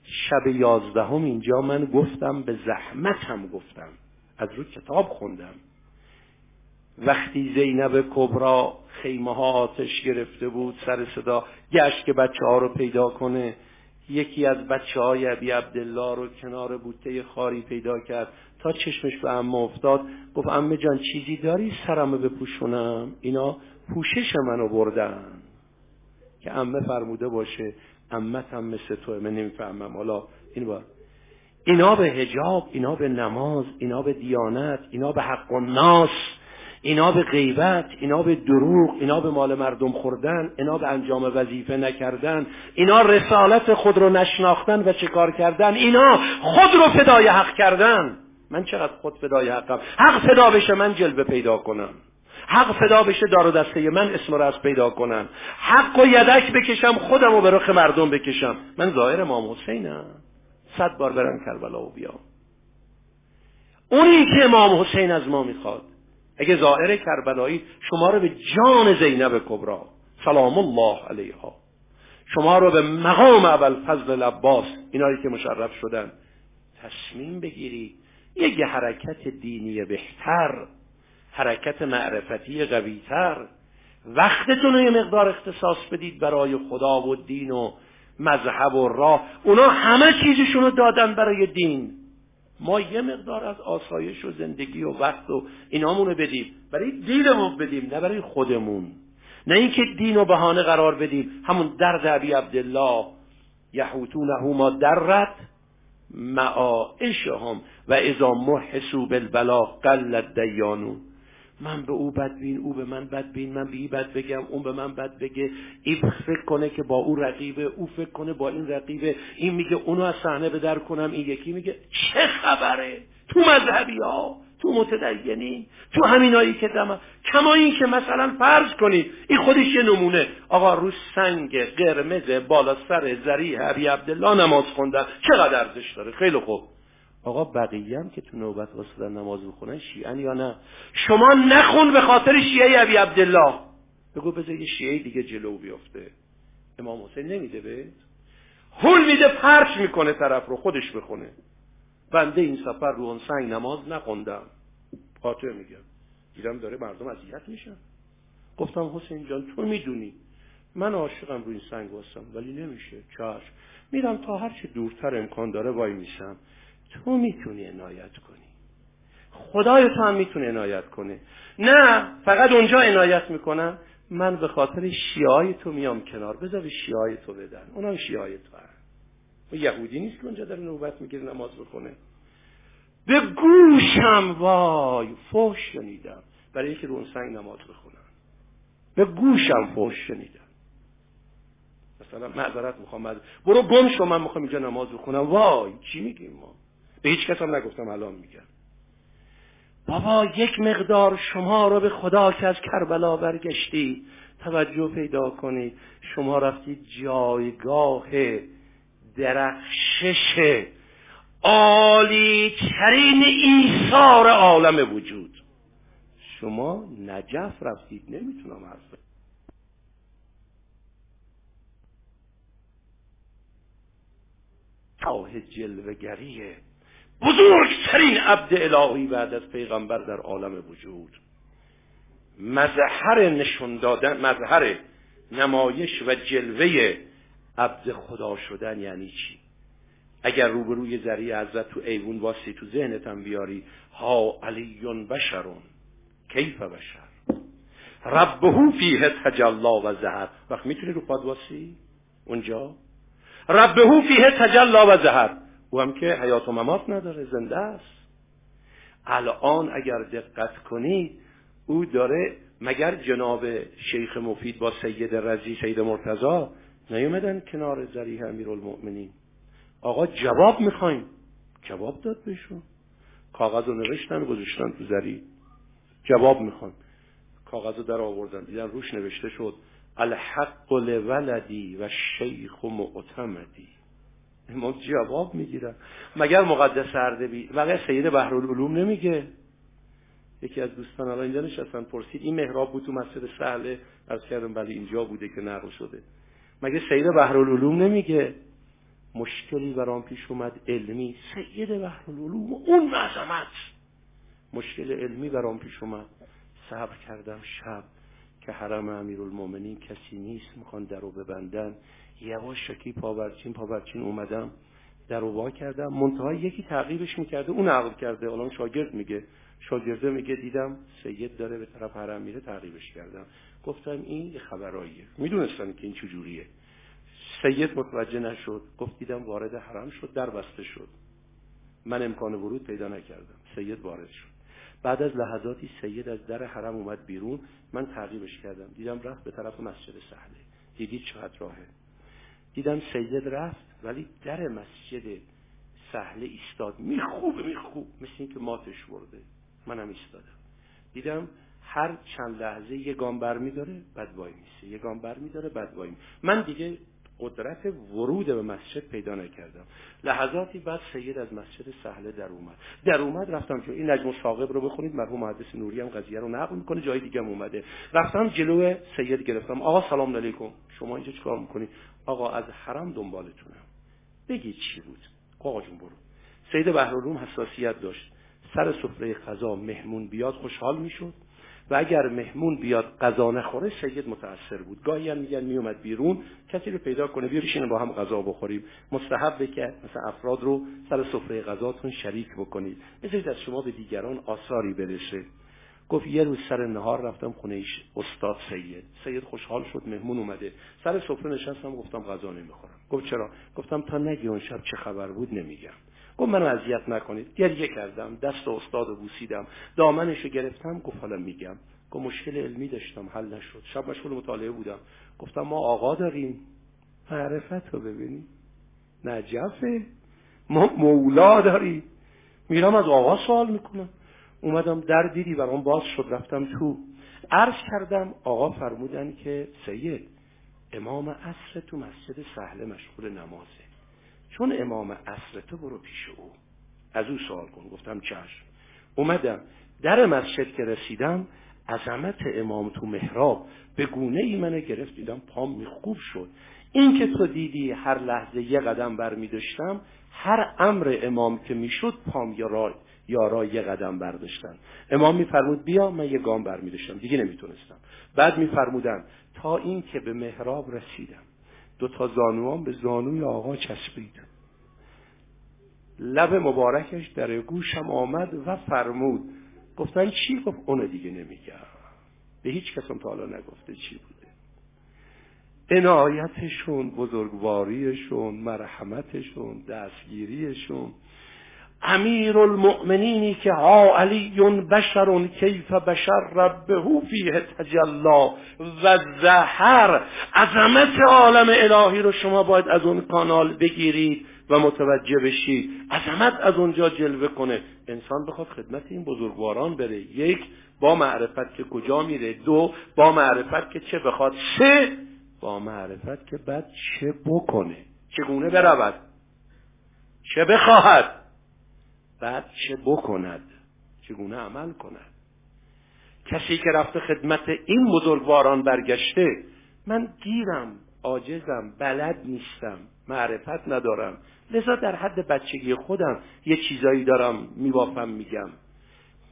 شب یازدهم اینجا من گفتم به زحمت هم گفتم. از رو کتاب خوندم. وقتی زینب کبرا خیمه ها آتش گرفته بود سر صدا گشت که بچه ها رو پیدا کنه. یکی از بچه های عبی عبدالله رو کنار بوته خاری پیدا کرد. تا چشمش به امه افتاد گفت امه جان چیزی داری؟ سرمو بپوشونم. اینا پوشش منو بردن. که امه فرموده باشه امت هم مثل تو من نمی‌فهمم. حالا این بار. اینا به هجاب اینا به نماز اینا به دیانت اینا به حق و ناس اینا به غیبت اینا به دروغ اینا به مال مردم خوردن اینا به انجام وظیفه نکردن اینا رسالت خود رو نشناختن و چکار کردن اینا خود رو فدای حق کردن. من چقدر خود فدای حقم؟ حق فدا بشه من جلوه پیدا کنم. حق فدا بشه دار و دسته من اسم رو از پیدا کنن حق و یدک بکشم خودم رو به رخ مردم بکشم. من ظاهر امام حسینم. صد بار برم کربلا و بیام. اونی که امام حسین از ما می‌خواد. اگه ظاهر کربلایی شما رو به جان زینب کبرا سلام الله علیها. شما رو به مقام اول فضل لباس اینایی که مشرف شدن. تصمیم بگیرید یک حرکت دینی بهتر حرکت معرفتی قویتر. وقتتون رو یه مقدار اختصاص بدید برای خدا و دین و مذهب و راه. اونا همه چیزشون رو دادن برای دین. ما یه مقدار از آسایش و زندگی و وقت و اینامونو بدیم. برای دینمون بدیم نه برای خودمون. نه اینکه دین و بهانه قرار بدیم. همون درد ابی عبدالله یحوتونه ما درت معائشهم و اذا محسو بالبلا قلت دیانون من به او بدبین او به من بدبین من به این بد بگم اون به من بد بگه. این فکر کنه که با او رقیبه او فکر کنه با این رقیبه. این میگه اونو از صحنه به در کنم این یکی میگه چه خبره؟ تو مذهبی ها تو متدینی تو همینایی که دم کما این که مثلا فرض کنید این خودش یه نمونه. آقا رو سنگ قرمز بالا سر زری عبی عبدالله نماز خوندن چقدر ارزش داره؟ خیلی خوب. آقا بقیه هم که تو نوبت واسه نماز بخونن شیعن یا نه؟ شما نخون به خاطر شیعه ابی عبدالله. بگو بذار یه شیعه دیگه جلو بیفته. امام حسین نمیده به؟ هول میده پرچ می‌کنه طرف رو خودش بخونه. بنده این سفر رو اون سنگ نماز نخوندم. خاطر میگم. دیدم داره مردم اذیت میشن. گفتم حسین جان تو می‌دونی. من عاشقم رو این سنگ واسم ولی نمیشه. چشم. میرم تا هر چه دورتر امکان داره وای میشم تو می‌تونی عنایت کنی. خدای تو هم می‌تونه عنایت کنه. نه فقط اونجا عنایت می‌کنم. من به خاطر شیعای تو میام کنار. بذار به تو بدن. اونم شیعای تو هم. یهودی نیست که اونجا در نوبت می‌گیره نماز بکنه به گوشم وای فوش شنیدم. برای اینکه رو سنگ نماز بخونم. به گوشم فوش شنیدم. مثلا معذرت می‌خوام برو گم شو من می‌خوام اینجا نماز بخونم. وای چی میگیم ما؟ به هیچ کس هم نگفتم الان میگم. بابا یک مقدار شما رو به خدا که از کربلا برگشتی توجه پیدا کنید شما رفتید جایگاه درخشش عالی ترین ایثار عالم وجود. شما نجف رفتید نمی‌تونم حرف تاه جلوگریه بزرگترین عبد الهی بعد از پیغمبر در عالم وجود. مظهر نشون دادن مظهر نمایش و جلوه عبد خدا شدن یعنی چی؟ اگر روبروی ذریع حضرت تو ایوون واسی تو ذهنتم بیاری ها علیون بشرون. کیف بشر؟ ربهو فیه تجلا و زهر. وقت می‌تونی رو پاد واسی اونجا؟ ربهو فیه تجلا و زهر. او هم که حیات و ممات نداره زنده است. الان اگر دقت کنید او داره مگر جناب شیخ مفید با سید رزی سید مرتضا نیومدن کنار زریح امیر المؤمنین آقا جواب می‌خوایم. جواب داد بهشون. کاغذ رو نوشتن گذاشتن تو زری جواب می‌خوان. کاغذ رو در آوردن. دیدن روش نوشته شد. الحق لولدی و شیخ معتمدی. ما جواب می‌گیرن مگر مقدس اردبی مگر سید بحرالعلوم نمیگه؟ یکی از دوستان الان اینجا نشستن پرسید این محراب بود تو مسجد سهله از کردم بله اینجا بوده که نقل شده. مگه سید بحرالعلوم نمیگه؟ مشکلی برام پیش اومد علمی. سید بحرالعلوم اون عظمت مشکل علمی برام پیش اومد. صبر کردم شب که حرم امیرالمومنین کسی نیست می‌خوان درو ببندن. یواش شکی پاورچین پاورچین اومدم در وا کردم. منتها یکی تعقیبش می‌کرده اون عقل کرده. الان شاگرد میگه شاگرده میگه دیدم سید داره به طرف حرم میره تعقیبش کردم. گفتم این یه خبراییه. می‌دونستن که این چجوریه سید متوجه نشد. گفت دیدم وارد حرم شد در بسته شد. من امکان ورود پیدا نکردم. سید وارد شد. بعد از لحظاتی سید از در حرم اومد بیرون. من تعقیبش کردم. دیدم رفت به طرف مسجد سهله. دیدید چقدر راهه. دیدم سید رفت ولی در مسجد سهله ایستاد. میخوب میخوب. مثل اینکه ماتش برده. منم ایستادم. دیدم هر چند لحظه یه گام بر میداره بعد وای میسه. یه گام بر میداره بعد وای من دیگه قدرت ورود به مسجد پیدا نکردم. لحظاتی بعد سید از مسجد سهله در اومد. در اومد رفتم که این نجم ثاقب رو بخونید مرحوم محدث نوری هم قضیه رو نقل می‌کنه جای دیگه هم اومده. رفتم جلو سید گرفتم. آقا سلام علیکم. شما اینجا چیکار می‌کنید آقا از حرم دنبالتونم بگید چی بود؟ آقا جون برو. سید بهرالروم حساسیت داشت. سر سفره غذا مهمون بیاد خوشحال می‌شد. و اگر مهمون بیاد غذا نخوره سید متاثر بود. گاهی هم میگن میومد بیرون کسی رو پیدا کنه بیارشین با هم غذا بخوریم. مستحبه که مثلا افراد رو سر سفره غذاتون شریک بکنید. بذارید از شما به دیگران آثاری برسه. گفت یه روز سر نهار رفتم خونه استاد سید. سید خوشحال شد مهمون اومده. سر سفره نشستم گفتم غذا نمی‌خورم. گفت چرا؟ گفتم تا نگی اون شب چه خبر بود نمیگم. گفت منو اذیت نکنید. گریه کردم دست استاد رو بوسیدم. دامنش رو گرفتم گفت حالا میگم. گفت مشکل علمی داشتم حل نشد. شب مشغول مطالعه بودم. گفتم ما آقا داریم. معرفت رو ببینیم. نجفه ما مولا داریم. میرم از آقا سوال می‌کنم. اومدم در دیدی برام باز شد رفتم تو. عرض کردم آقا فرمودن که سید امام عصر تو مسجد سهله مشغول نمازه. چون امام عصر تو برو پیش او. از او سوال کن گفتم چشم. اومدم در مسجد که رسیدم عظمت امام تو محراب به گونه ای منو گرفت دیدم پام میخوب شد. این که تو دیدی هر لحظه یه قدم بر هر امر امام که می‌شد پام یا رای. یارا یه قدم برداشتن. امام میفرمود بیا من یه گام برمیداشتم. دیگه نمی‌تونستم. بعد میفرمودن تا این که به محراب رسیدم. دو تا زانوان به زانوی آقا چسبید. لب مبارکش در گوشم آمد و فرمود گفتن چی؟ گفت اونو دیگه نمیگم. به هیچ کسم تا حالا نگفته چی بوده. عنایتشون بزرگواریشون مرحمتشون دستگیریشون امیر المؤمنینی که ها علی بشر کیف بشر ربه فیه تجلا و زهر. عظمت عالم الهی رو شما باید از اون کانال بگیرید و متوجه بشید. عظمت از اونجا جلوه کنه. انسان بخواد خدمت این بزرگواران بره. یک با معرفت که کجا میره. دو با معرفت که چه بخواد. سه با معرفت که بعد چه بکنه. چگونه برود؟ چه بخواهد؟ بعد چه بکند؟ چگونه عمل کند؟ کسی که رفته خدمت این بزرگواران برگشته من گیرم عاجزم بلد نیستم معرفت ندارم. لذا در حد بچگی خودم یه چیزایی دارم میبافم میگم.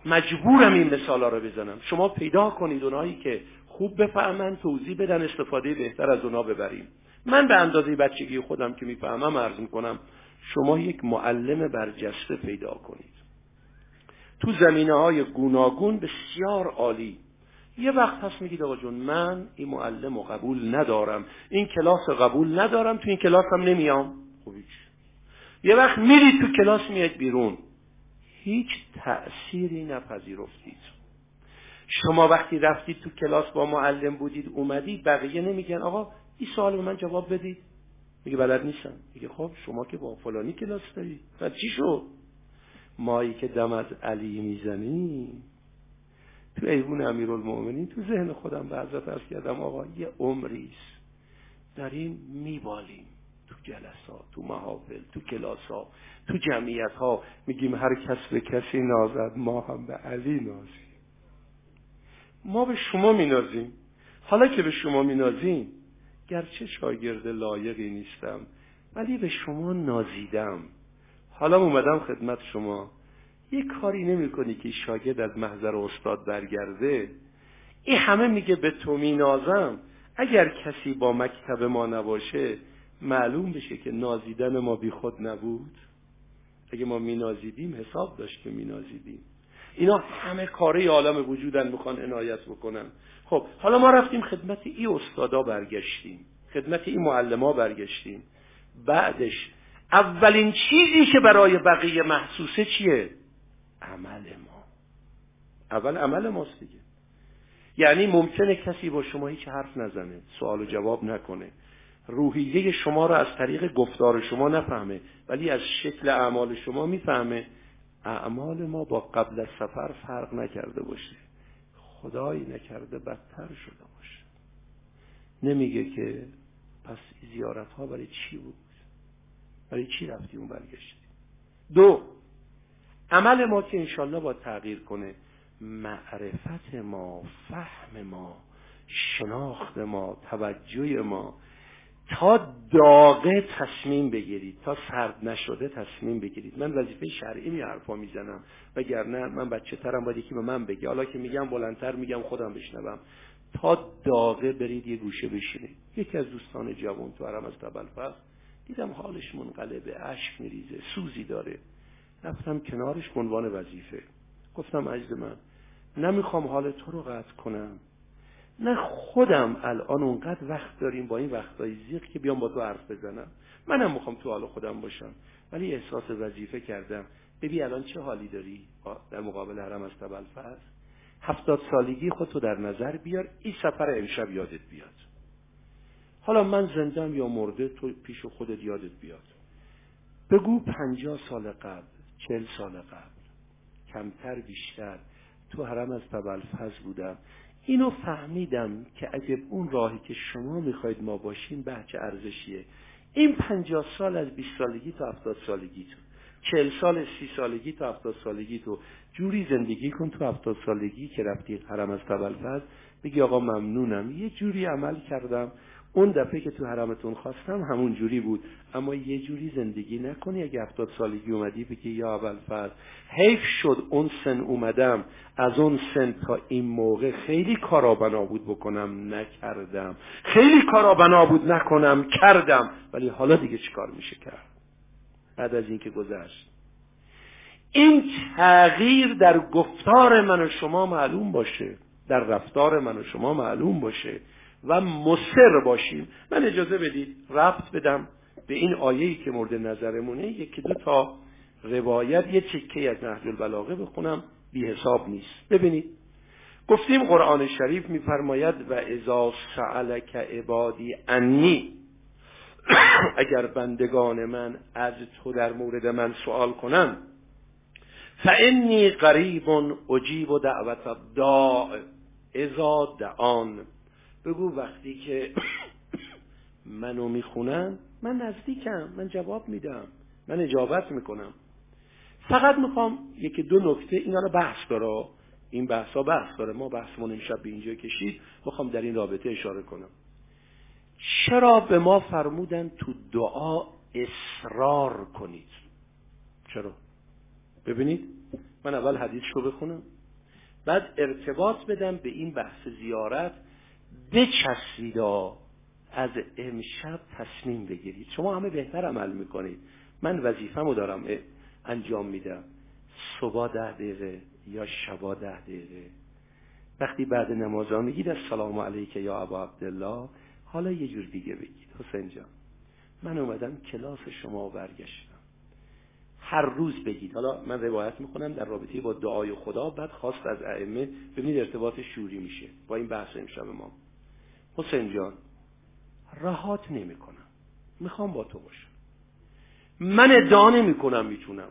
مجبورم این مثالا رو بزنم. شما پیدا کنید اونایی که خوب بفهمن توضیح بدن استفاده بهتر از اونا ببریم. من به اندازه بچگی خودم که می‌فهمم عرض می‌کنم شما یک معلم برجسته پیدا کنید. تو زمینه های گوناگون بسیار عالی. یه وقت هست میگید آقا جون من این معلم رو قبول ندارم. این کلاس قبول ندارم تو این کلاس هم نمیام. خب یه وقت میرید تو کلاس میاد بیرون. هیچ تأثیری نپذیرفتید. شما وقتی رفتید تو کلاس با معلم بودید اومدید بقیه نمیگن آقا این سوال رو من جواب بدید. میگه بلد نیستم. میگه خب شما که با فلانی کلاس داری. و چی شد؟ مایی که دم از علی می‌زنی تو ایوون امیرالمومنین تو ذهن خودم به حضرت ارز کردم آقا یه عمریست داریم میبالیم. تو جلسات تو محافل تو کلاس ها تو جمعیت ها میگیم هر کس به کسی نازد ما هم به علی نازیم. ما به شما مینازیم. حالا که به شما مینازیم گرچه شاگرد لایقی نیستم ولی به شما نازیدم. حالا اومدم خدمت شما. یه کاری نمی کنی که شاگرد از محضر استاد برگرده؟ این همه میگه به تو نازم اگر کسی با مکتب ما نباشه معلوم بشه که نازیدن ما بی خود نبود. اگه ما نازیدیم حساب داشت که نازیدیم اینا همه کاره عالم وجودن می‌خوان عنایت بکنن. خب حالا ما رفتیم خدمت این استادا برگشتیم خدمت این معلما برگشتیم. بعدش اولین چیزی که برای بقیه محسوسه چیه؟ عمل ما. اول عمل ماست دیگه. یعنی ممکنه کسی با شما هیچ حرف نزنه سوال و جواب نکنه. روحیه شما را از طریق گفتار شما نفهمه ولی از شکل اعمال شما می‌فهمه. اعمال ما با قبل سفر فرق نکرده باشه. خدایی نکرده بدتر شده باشه. نمیگه که پس زیارت ها برای چی بود؟ برای چی رفتی اون برگشتی دو عمل ما که انشالله با تغییر کنه معرفت ما فهم ما شناخت ما توجه ما تا داغه تصمیم بگیرید تا سرد نشده تصمیم بگیرید. من وظیفه شرعی می حرفا می‌زنم وگرنه من بچه ترم باید یکی به من بگه. حالا که میگم بلندتر میگم خودم بشنوم. تا داغه برید یه گوشه بشینید. یکی از دوستان جوان تو حرم از تبلفز دیدم حالش منقلبه اشک میریزه سوزی داره. رفتم کنارش عنوان وظیفه. گفتم عزیز من نمی‌خوام حال تو رو قطع کنم. نه خودم الان اونقدر وقت داریم با این وقتای زیق که بیام با تو حرف بزنم. منم می‌خوام تو حال خودم باشم. ولی احساس وظیفه کردم. ببین الان چه حالی داری؟ در مقابل حرم از تبلفز هفتاد سالگی خودتو در نظر بیار. این سفر امشب یادت بیاد. حالا من زندم یا مرده تو پیش خودت یادت بیاد. بگو پنجاه سال قبل چل سال قبل. کمتر بیشتر. تو حرم از تبلفز بودم. اینو فهمیدم که اگه اون راهی که شما می‌خواید ما باشیم به چه ارزشیه. این پنجاه سال از 20 سالگی تا هفتاد سالگی تو. چهل سال سی سالگی تا هفتاد سالگی تو. جوری زندگی کن تو هفتاد سالگی که رفتی حرم از تبلفز بگی آقا ممنونم. یه جوری عمل کردم. اون دفعه که تو حرمتون خواستم همون جوری بود. اما یه جوری زندگی نکنی اگه هفتاد سالگی اومدی بگی یا اول فرد حیف شد اون سن اومدم. از اون سن تا این موقع خیلی کارا بنا بود بکنم نکردم. خیلی کارا بنا بود نکنم کردم. ولی حالا دیگه چیکار میشه کرد؟ بعد از اینکه گذشت. این تغییر در گفتار من و شما معلوم باشه. در رفتار من و شما معلوم باشه. و مصر باشیم. من اجازه بدید رفت بدم به این آیه‌ای که مورد نظرمونه. یکی دو تا روایت یه چکه از نهج البلاغه بخونم. بی حساب نیست. ببینید. گفتیم قرآن شریف میفرماید و اذا سألک عبادی انی. اگر بندگان من از تو در مورد من سوال کنن فانی قریب اجیب و دعوت داع اذا دعان. بگو وقتی که منو می‌خونن من نزدیکم من جواب میدم من اجابت می‌کنم. فقط می‌خوام یکی دو نکته اینا رو بحث داره. این بحث ها بحث داره. ما بحثمون امشب به اینجا کشید. می‌خوام در این رابطه اشاره کنم. چرا به ما فرمودن تو دعا اصرار کنید؟ چرا؟ ببینید. من اول حدیث رو بخونم. بعد ارتباط بدم به این بحث زیارت. بچسبیدا از امشب تصمیم بگیرید. شما همه بهتر عمل می‌کنید. من وظیفه‌مو دارم انجام میدم. صبح ده دقیقه یا شبا ده دقیقه. وقتی بعد نماز ها میگید السلام علیک یا ابا عبدالله. حالا یه جور دیگه بگید. حسین جان من اومدم کلاس شما برگشتم. هر روز بگید. حالا من روایت می‌کنم در رابطه با دعای خدا بعد خواست از ائمه ببینید ارتباط شوری میشه. با این بحث امشب ما. حسین جان رهات نمی‌کنم. می‌خوام با تو باشم. من ادعا نمی‌کنم می‌تونم.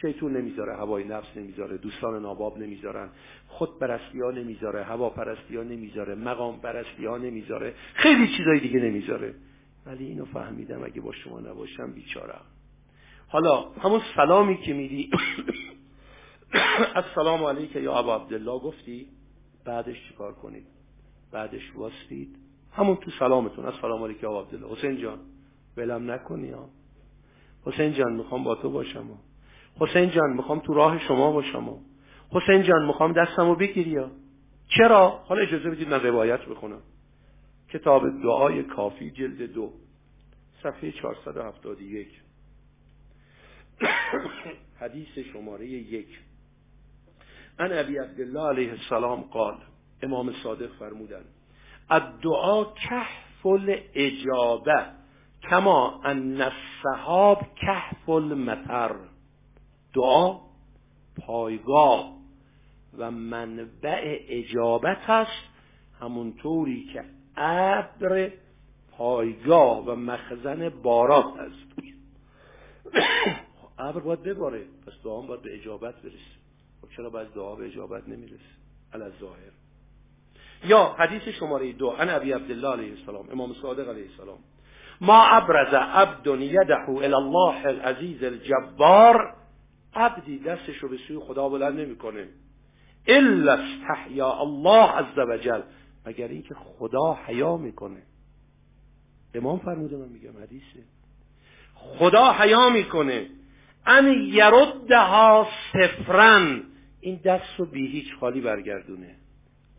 شیطون نمی‌ذاره هوای نفس نمی‌ذاره دوستان ناباب نمی‌ذارن خود پرستی ها نمی‌ذاره هوا پرستی ها نمی‌ذاره مقام پرستی ها نمی‌ذاره خیلی چیزای دیگه نمی‌ذاره. ولی اینو فهمیدم اگه با شما نباشم بیچارم حالا همون سلامی که میدی السلام علیک یا ابا عبدالله گفتی؟ بعدش چیکار کنید؟ بعدش واسطید؟ همون تو سلامتون. السلام علیکم یا عبدالله. حسین جان ولم نکنی ها حسین جان می‌خوام با تو باشم. حسین جان می‌خوام تو راه شما باشم. حسین جان می‌خوام دستمو بگیری چرا؟ حالا اجازه بدید من روایت بخونم. کتاب دعای کافی جلد دو صفحه 471 حدیث شماره یک. ان ابی عبدالله علیه السلام قال امام صادق فرمودند الدعا کهف الاجابه کما ان السحاب کهف المطر. دعا پایگاه. و منبع اجابت است همونطوری که ابر پایگاه و مخزن بارات است. ابر باید بباره پس دعا باید به اجابت برسه. خب چرا باید دعا به اجابت نمی‌رسه؟ علی ظاهر یا حدیث شماره دو ان ابی عبدالله علیه السلام امام صادق علیه السلام. ما ابرز عبد یدحو الى الله العزیز الجبار عبدی دستش رو به سوی خدا بلند نمی‌کنه. الا استحیا الله عز وجل مگر اینکه خدا حیا می‌کنه. امام فرموده من میگم حدیثه. خدا حیا می‌کنه. ان یردها سفرن این دست رو بی هیچ خالی برگردونه.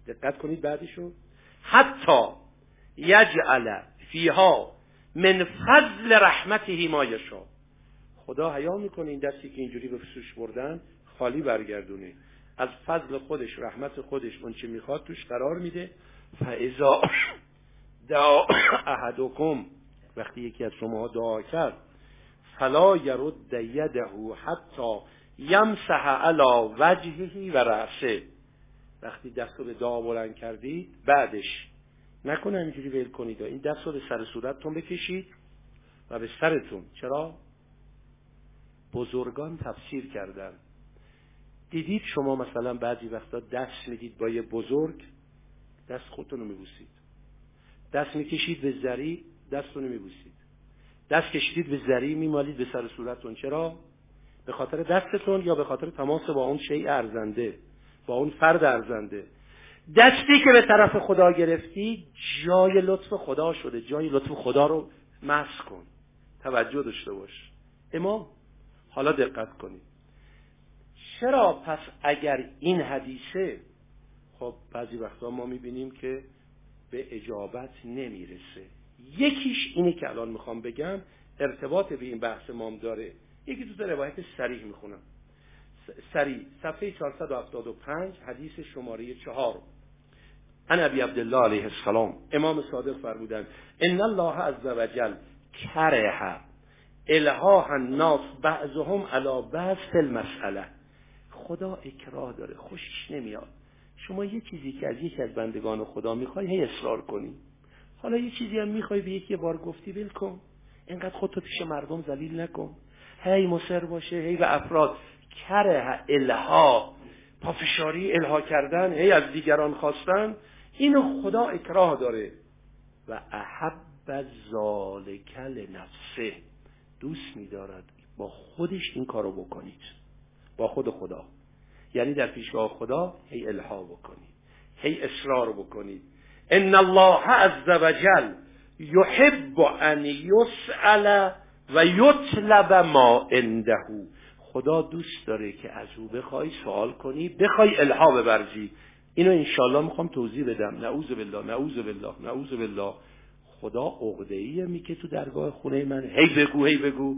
دقت کنید بعدشو حتی یجعل فیها من فضل رحمته ما یشا خدا حیا می‌کنه این دستی که اینجوری به سوش بردن خالی برگردونه. از فضل خودش رحمت خودش اون چه می‌خواد توش قرار میده. فاذا دعا احدکم وقتی یکی از شما دعا کرد فلا یرد یده حتی یمسح علی وجهه و رأسه وقتی دست رو به دعا بلند کردید بعدش نکنه اینجوری ول کنید. این دست رو به سر صورتتون بکشید و به سرتون. چرا؟ بزرگان تفسیر کردن. دیدید شما مثلا بعضی وقتا دست می‌دید با یه بزرگ دست خودتون رو میبوسید. دست می‌کشید به زری دستتون رو میبوسید دست کشیدید به زری میمالید به سر صورتتون. چرا؟ به خاطر دستتون یا به خاطر تماس با اون شیء ارزنده. با اون فرد ارزنده دستی که به طرف خدا گرفتی جای لطف خدا شده. جای لطف خدا رو مس کن. توجه داشته باش. امام حالا دقت کنید چرا پس اگر این حدیثه خب بعضی وقتا ما می‌بینیم که به اجابت نمی‌رسه. یکیش اینه که الان می‌خوام بگم ارتباط به این بحث مام داره. یکی تو روایت سریح می‌خونم. سریع صفحه 475 حدیث شماره چهار. ان ابی عبدالله علیه السلام. امام صادق فرمودن ان الله عز وجل کره الهاه الناس بعضهم علی بعض المسئله. خدا اکراه داره خوشش نمیاد. شما یه چیزی که از یکی از بندگان خدا می‌خوای هی اصرار کنی. حالا یه چیزی هم می‌خوای به یکی بار گفتی ول کن. اینقدر خودتو پیش مردم ذلیل نکن. هی مصر باشه هی به افراد. کره الها پافشاری الها کردن هی از دیگران خواستن اینو خدا اکراه داره. و احب ذالکل نفسه دوست میدارد با خودش این کارو بکنید. با خود خدا. یعنی در پیشگاه خدا هی الها بکنید. هی اصرار بکنید. ان الله عز وجل یحب ان یسأل و یطلب ما عنده. خدا دوست داره که از او بخوای سوال کنی بخوای الها ببرزی. اینو انشالله می‌خوام توضیح بدم. نعوذ بالله نعوذ بالله نعوذ بالله. خدا عقده ایه می که تو درگاه خونه من. هی بگو هی بگو.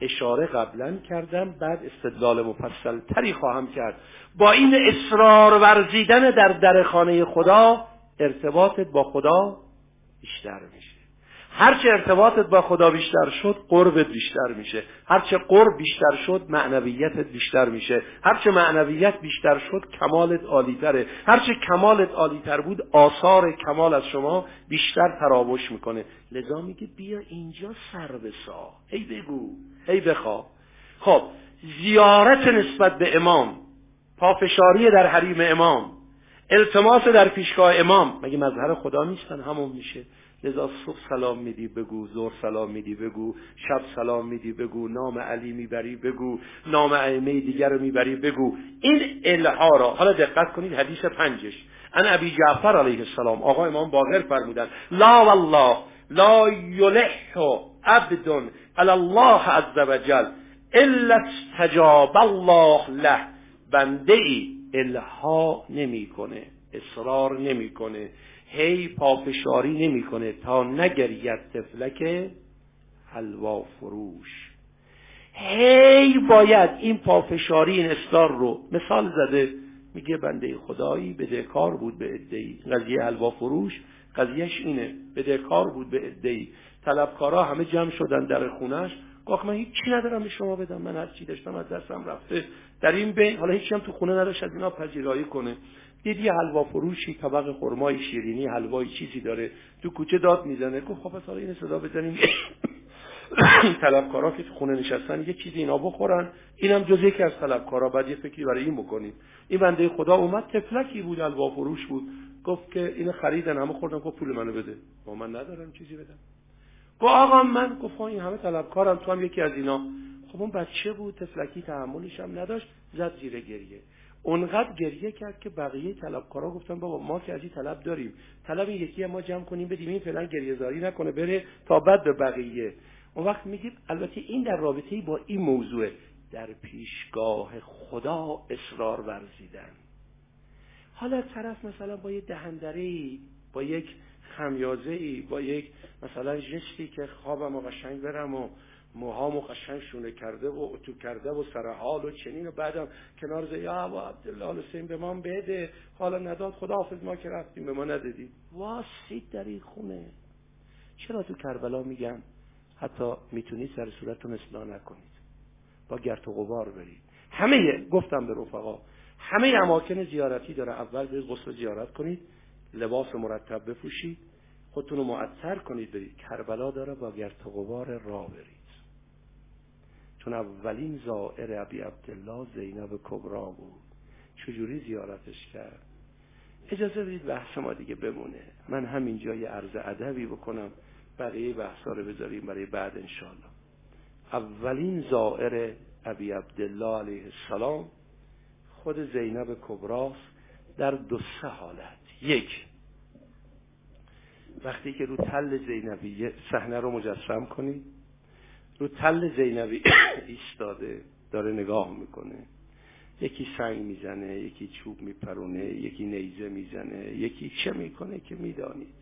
اشاره قبلا کردم بعد استدلال مفصل تری خواهم کرد. با این اصرار ورزیدن در در خانه خدا ارتباطت با خدا بیشتر هرچه ارتباطت با خدا بیشتر شد قربت بیشتر میشه. هرچه قرب بیشتر شد معنویتت بیشتر میشه. هرچه معنویت بیشتر شد کمالت عالیتره. هرچه کمالت عالیتر بود آثار کمال از شما بیشتر تراوش می‌کنه. لذا میگه بیا اینجا سر بسا. هی بگو. هی بخوا خب زیارت نسبت به امام. پافشاری در حریم امام. التماس در پیشگاه امام. مگه مظهر خدا نیستن؟ همون میشه. لذا صبح سلام میدی بگو زور سلام میدی بگو شب سلام میدی بگو نام علی می‌بری بگو نام ائمه دیگر رو می‌بری بگو. این الها را حالا دقت کنید حدیث پنجش. ان ابی جعفر علیه السلام آقا امام باقر فرمودن لا والله لا یلح عبد علی الله عز وجل الا استجاب الله له. بنده ای الها نمی‌کنه اصرار نمی‌کنه. هی پافشاری نمی‌کنه تا نگرید تفلک حلوا فروش. هی باید این پافشاری این اصرار رو مثال زده میگه بنده خدایی بدهکار بود به ادهی قضیه حلوا فروش قضیهش اینه بدهکار بود به ادهی طلبکارا همه جمع شدن در خونش گفت من هیچی ندارم به شما بدم من هر چی داشتم از دستم رفته. در این بین حالا هیچی هم تو خونه نداشت از اینا پذیرایی کنه. دید یه حلوا فروشی طبق خرمای شیرینی حلوای چیزی داره تو کوچه داد می‌زنه. گفت خب حالا این صدا بزنیم. طلبکارا که تو خونه نشستن یه چیزی اینا بخورن. اینم جز یکی از طلبکارا. بعد یه فکری برای این بکنیم. این بنده خدا اومد تفلکی بود حلوا فروش بود. گفت که اینو خریدن همه خوردن. گفت پول منو بده. با من ندارم چیزی بدم. گفت آقا من گفت این همه طلبکارم تو هم یکی از اینا. خب اون بچه بود تفلکی تحملش هم نداشت زد زیر گریه. اونقدر گریه کرد که بقیه طلبکارا گفتن بابا ما که از این طلب داریم. طلب یکی ما جمع کنیم بدیم این فعلا گریه زاری نکنه بره تا بعد به بقیه. اون وقت میگید البته این در رابطه با این موضوع در پیشگاه خدا اصرار ورزیدن. حالا طرف مثلا با یه دهندره با یک خمیازه ای با یک مثلا جستی که خوابم و قشنگ برم و موهامو قشنگ شونه کرده و اتو کرده و سرحال و چنین و بعدم کنار زی یا عبدالله حسین به ما بده. حالا نداد. خدا حافظ ما که رفتیم به ما ندادی واسید در این خونه. چرا تو کربلا میگن حتی می‌تونید سر صورتتون اصلاح نکنید؟ با گرت و غبار برید. همه گفتم به رفقا همه اماکن زیارتی داره. اول برید غسل زیارت کنید لباس مرتب بپوشید خودتون رو معطر کنید برید. کربلا داره با گرت و غبار را برید. چون اولین زائر ابی عبدالله زینب کبرا بود. چجوری زیارتش کرد؟ اجازه بدید بحث ما دیگه بمونه. من همینجا یه عرض ادبی بکنم. بقیه بحثا رو بذاریم برای بعد انشالله اولین زائر ابی عبدالله علیه السلام خود زینب کبراست در دو سه حالت. یک وقتی که رو تل زینبی صحنه رو مجسم کنید رو تل زینبی ایستاده داره نگاه می‌کنه. یکی سنگ می‌زنه یکی چوب میپرونه یکی نیزه می‌زنه یکی چه می‌کنه که می‌دانید.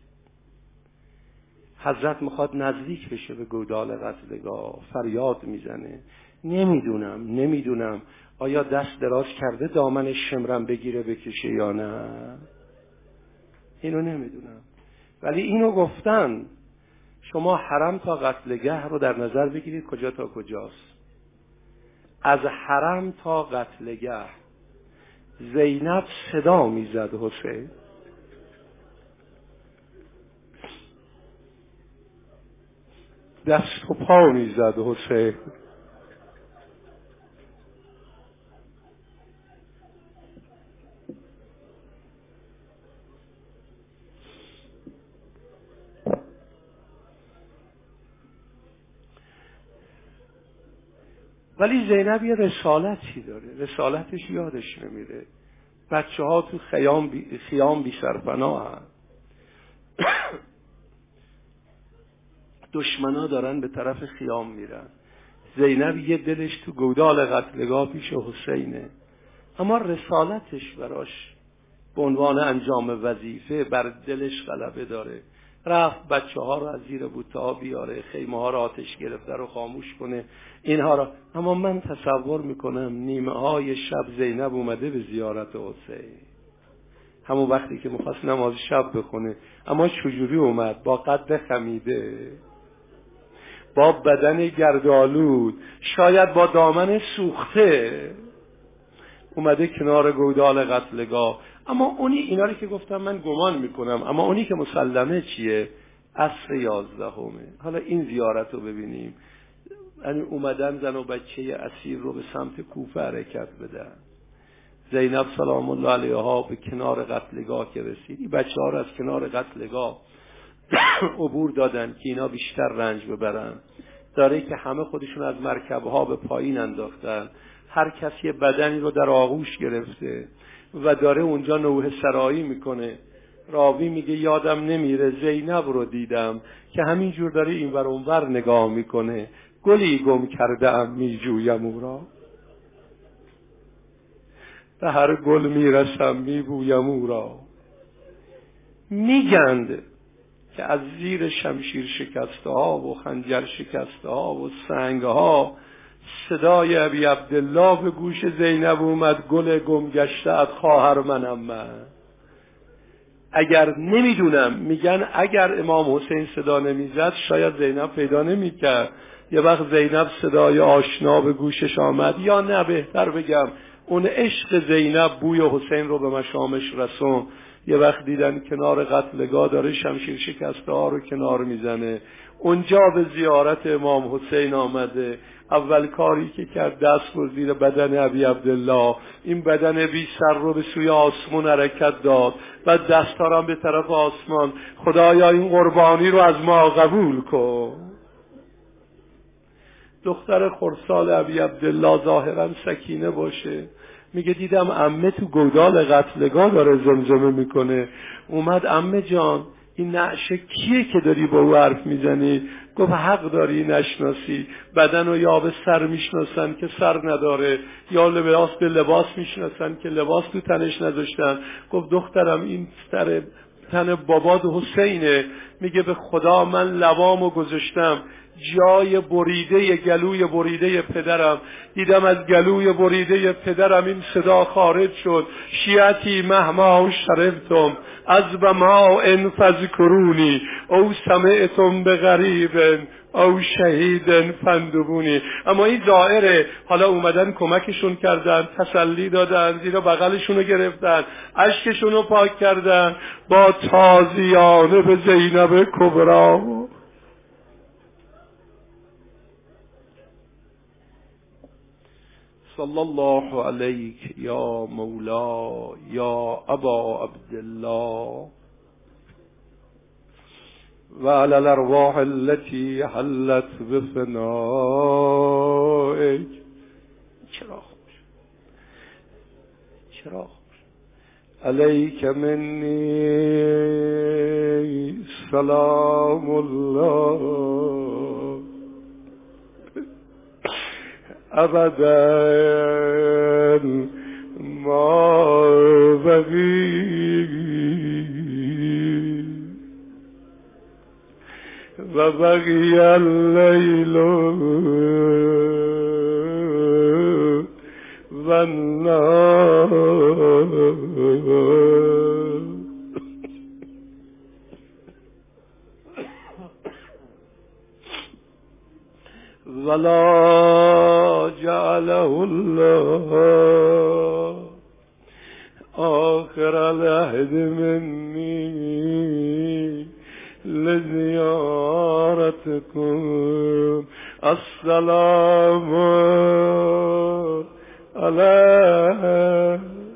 حضرت می‌خواد نزدیک بشه به گودال قتلگاه فریاد می‌زنه. نمی‌دونم نمی‌دونم. آیا دست دراز کرده دامن شمرم بگیره بکشه یا نه؟ اینو نمی‌دونم. ولی اینو گفتن شما حرم تا قتلگه رو در نظر بگیرید کجا تا کجاست. از حرم تا قتلگه زینب صدا می‌زد حسین. دست و پا می‌زد حسین. ولی زینب یه رسالتی داره. رسالتش یادش نمیره. بچه ها تو خیام بی, خیام بی دشمنا دارن به طرف خیام میرن. زینب یه دلش تو گودال قتلگاه پیش حسینه. اما رسالتش براش به عنوان انجام وظیفه بر دلش غلبه داره. رفت بچه ها رو از زیر بوته بیاره خیمه ها رو آتش گرفته رو خاموش کنه. اینها رو. اما من تصور می‌کنم نیمه های شب زینب اومده به زیارت حسین. همون وقتی که می‌خواست نماز شب بخونه. اما چجوری اومد؟ با قد خمیده. با بدن گردالود شاید با دامن سوخته. اومده کنار گودال قتلگاه. اما اونی اینا رو که گفتم من گمان می‌کنم. اما اونی که مسلمه چیه؟ عصر یازدهمه. حالا این زیارت رو ببینیم. یعنی اومدن زن و بچه اسیر رو به سمت کوفه حرکت بدن. زینب سلام الله علیها به کنار قتلگاه که رسید. بچه ها رو از کنار قتلگاه عبور دادن که اینا بیشتر رنج ببرن. داره که همه خودشون از مرکبها به پایین انداختن. هر کسی بدنی رو در آغوش گرفته. و داره اونجا نوه سرایی می‌کنه. راوی میگه یادم نمیره زینب رو دیدم که همینجور داره این ور اونور نگاه می‌کنه. گلی گم کرده ام میجویم او را. به هر گل می‌رسم میبویم او را. میگند که از زیر شمشیر شکسته ها و خنجر شکسته ها و سنگ ها صدای ابی عبدالله به گوش زینب اومد گل گمگشته از خواهر منم من. اگر نمی‌دونم میگن اگر امام حسین صدا نمی‌زد شاید زینب پیدا نمی‌کرد. یه وقت زینب صدای آشنا به گوشش آمد. یا نه بهتر بگم اون عشق زینب بوی حسین رو به مشامش رسون. یه وقت دیدن کنار قتلگاه داره شمشیر شکسته ها رو کنار می‌زنه. اونجا به زیارت امام حسین آمده. اول کاری که کرد دست زیر بدن ابی عبدالله. این بدن بی سر رو به سوی آسمون حرکت داد و دستارم به طرف آسمان. خدایا این قربانی رو از ما قبول کن. دختر خرسال ابی عبدالله ظاهرا سکینه باشه. میگه دیدم امه تو گودال قتلگاه داره زمزمه می‌کنه. اومد امه جان این نعشه کیه که داری با او حرف می‌زنی؟ گفت حق داری نشناسی. بدن و یا به سر می‌شناسن که سر نداره یا لباس به لباس می‌شناسن که لباس تو تنش نداشتن گفت دخترم این سر تن باباد حسینه. میگه به خدا من لبامو گذاشتم. جای بریده گلوی بریده پدرم. دیدم از گلوی بریده پدرم این صدا خارج شد. شیعتی مهما شرفتم. از به ما ان فذکرونی. او سمعتم به غریب او شهید فندبونی. اما این دائره حالا اومدن کمکشون کردن تسلی دادن زیرا بغلشون رو گرفتن اشکشون رو پاک کردن. با تازیانه به زینب کبرا صلى الله عليك يا مولا يا أبا عبد الله وعلى الأرواح التي حلت بفنائك چرا خوش چرا خوش عليك مني سلام الله. أبدا. ما بغي. وبغي الليل. والنار ولا جعله الله آخر العهد مني لزيارتكم. السلام عليكم.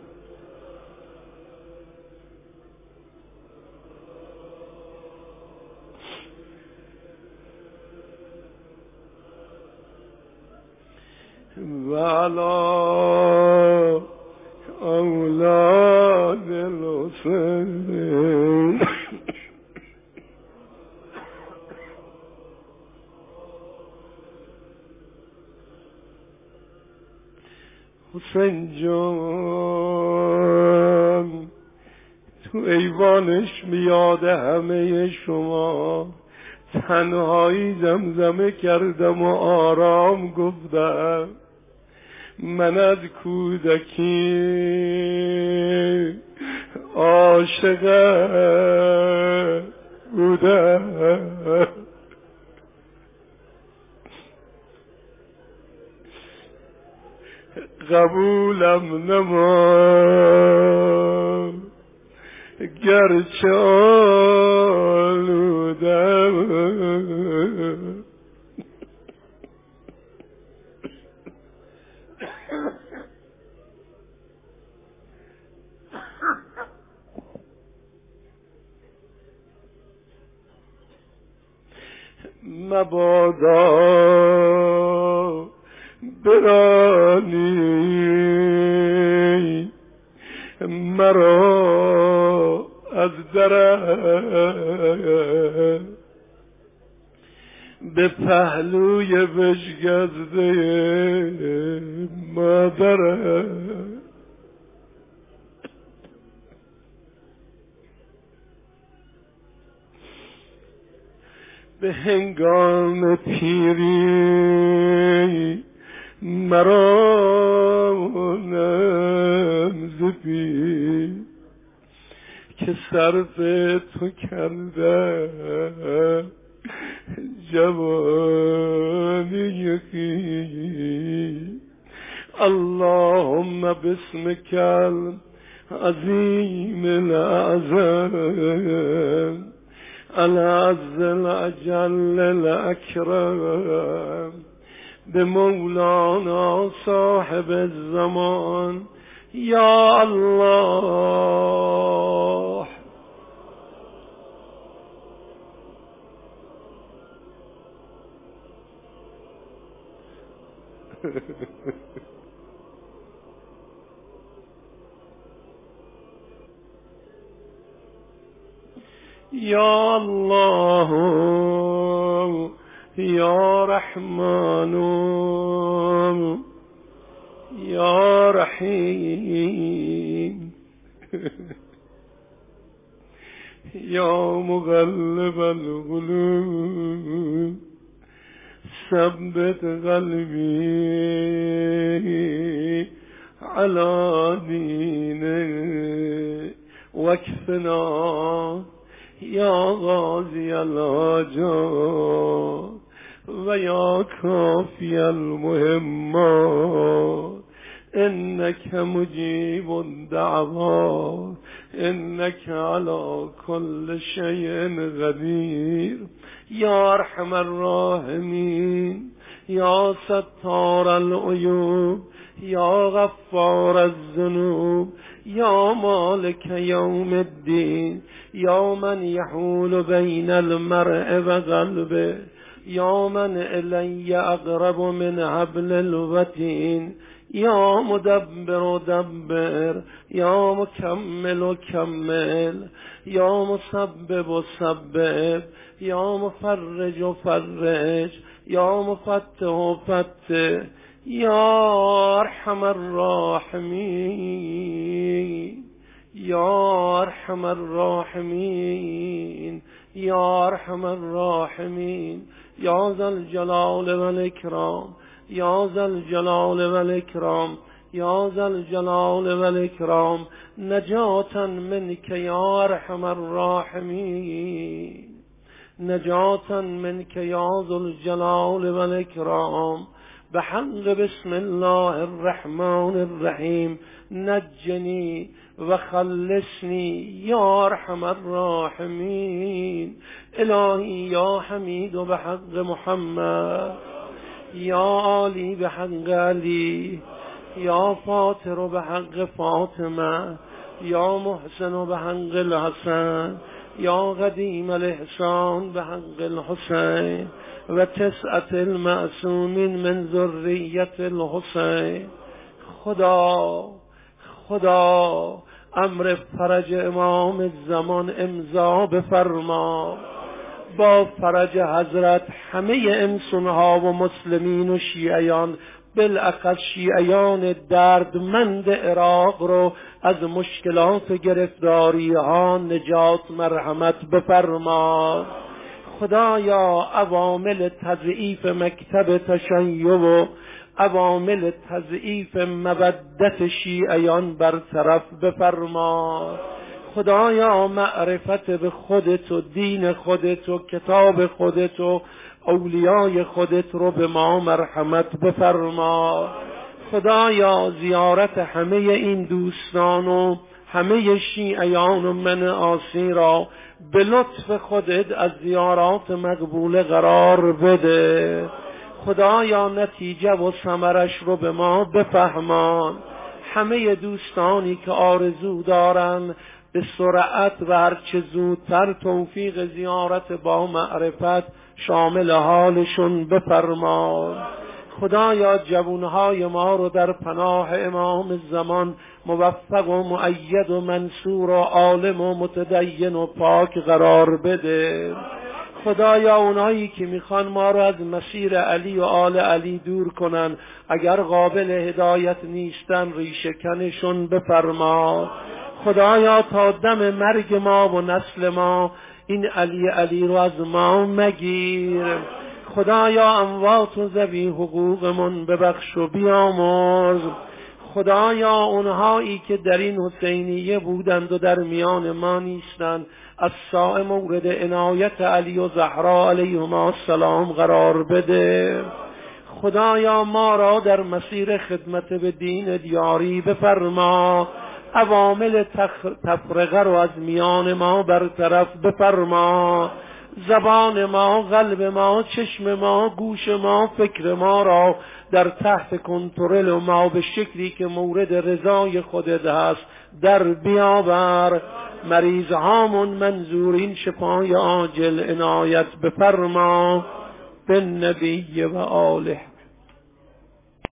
وعلى أولاد الحسين. حسین جان تو ایوانش میاد همه شما. تنهایی زمزمه کردم و آرام گفتم. من از کودکی عاشق بودم. قبولم نما گرچه آلودم. مبادا برانی. مرا از در به پهلوی بشگزده مادرم به هنگام پیری مرا نمزبی که صرف تو کرده جوانی اللهم باسمك العظيم الأعظم العز الأجل الأكرم بمولانا صاحب الزمان. يا الله. يا الله يا رحمن يا رحيم. يا مغلب القلوب ثبت قلبي على دينك واكفنا يا غازي الحاجات ويا كافي المهمات إنك مجيب الدعوات إنك على كل شيء قدير يا أرحم الراحمين يا ستار العيوب يا غفار الذنوب يا مالك يوم الدين يا من يحول بين المرء وقلبه يا من إلي أقرب من حبل الوتين يا مدبر دبر يا مكمل كمل يا مسبب سبب يا مفرج فرج يا مفتح فتح يا أرحم الراحمين يا أرحم الراحمين يا أرحم الراحمين يا ذا الجلال والإكرام يا ذا الجلال والإكرام يا ذا الجلال والإكرام. نجاة منك يا أرحم الراحمين. نجاة منك يا ذو الجلال والإكرام. بحق بسم الله الرحمن الرحيم نجني وخلصني يا أرحم الراحمين إلهي يا حميد بحق محمد. يا علي بحق علي يا فاطر بحق فاطمة يا محسن بحق الحسن. يا قديم الإحسان بحق الحسين وتسعة المعصومين من ذرية الحسين خدا خدا امر فرج امام الزمان امضا بفرما. با فرج حضرت همه انسانها و مسلمین و شیعیان بالاخص شیعیان دردمند عراق رو از مشکلات گرفتاری ها نجات مرحمت بفرما. خدایا عوامل تضعیف مکتب تشیع و عوامل تضعیف مودت شیعیان برطرف بفرما خدایا معرفت به خودت و دین خودت و کتاب خودت و اولیای خودت رو به ما مرحمت بفرما خدایا زیارت همه این دوستان و همه شیعیان و من آسی را به لطف خودت از زیارات مقبول قرار بده. خدایا نتیجه و ثمرش رو به ما بفهمان. همه دوستانی که آرزو دارن به سرعت و هرچه زودتر توفیق زیارت با معرفت شامل حالشون بفرما خدایا جوانهای ما رو در پناه امام زمان موفق و معید و منصور و عالم و متدین و پاک قرار بده. خدایا اونایی که می‌خوان ما رو از مسیر علی و آل علی دور کنن اگر قابل هدایت نیستن ریشکنشون بفرما خدایا تا دم مرگ ما و نسل ما این علی علی رو از ما مگیر. خدایا اموات و زبی حقوقمون ببخش و بیامرز. خدایا اونهایی که در این حسینیه بودند و در میان ما نیستند. از ساع مورد عنایت علی و زهرا علیهما السلام قرار بده. خدایا ما را در مسیر خدمت به دین دیاری بفرما. عوامل تفرقه رو از میان ما برطرف بفرما. زبان ما قلب ما چشم ما گوش ما فکر ما را در تحت کنترل ما به شکلی که مورد رضای خودت هست در بیاور. مریض هامون منظورین شفای عاجل عنایت بفرما. به نبی و آله.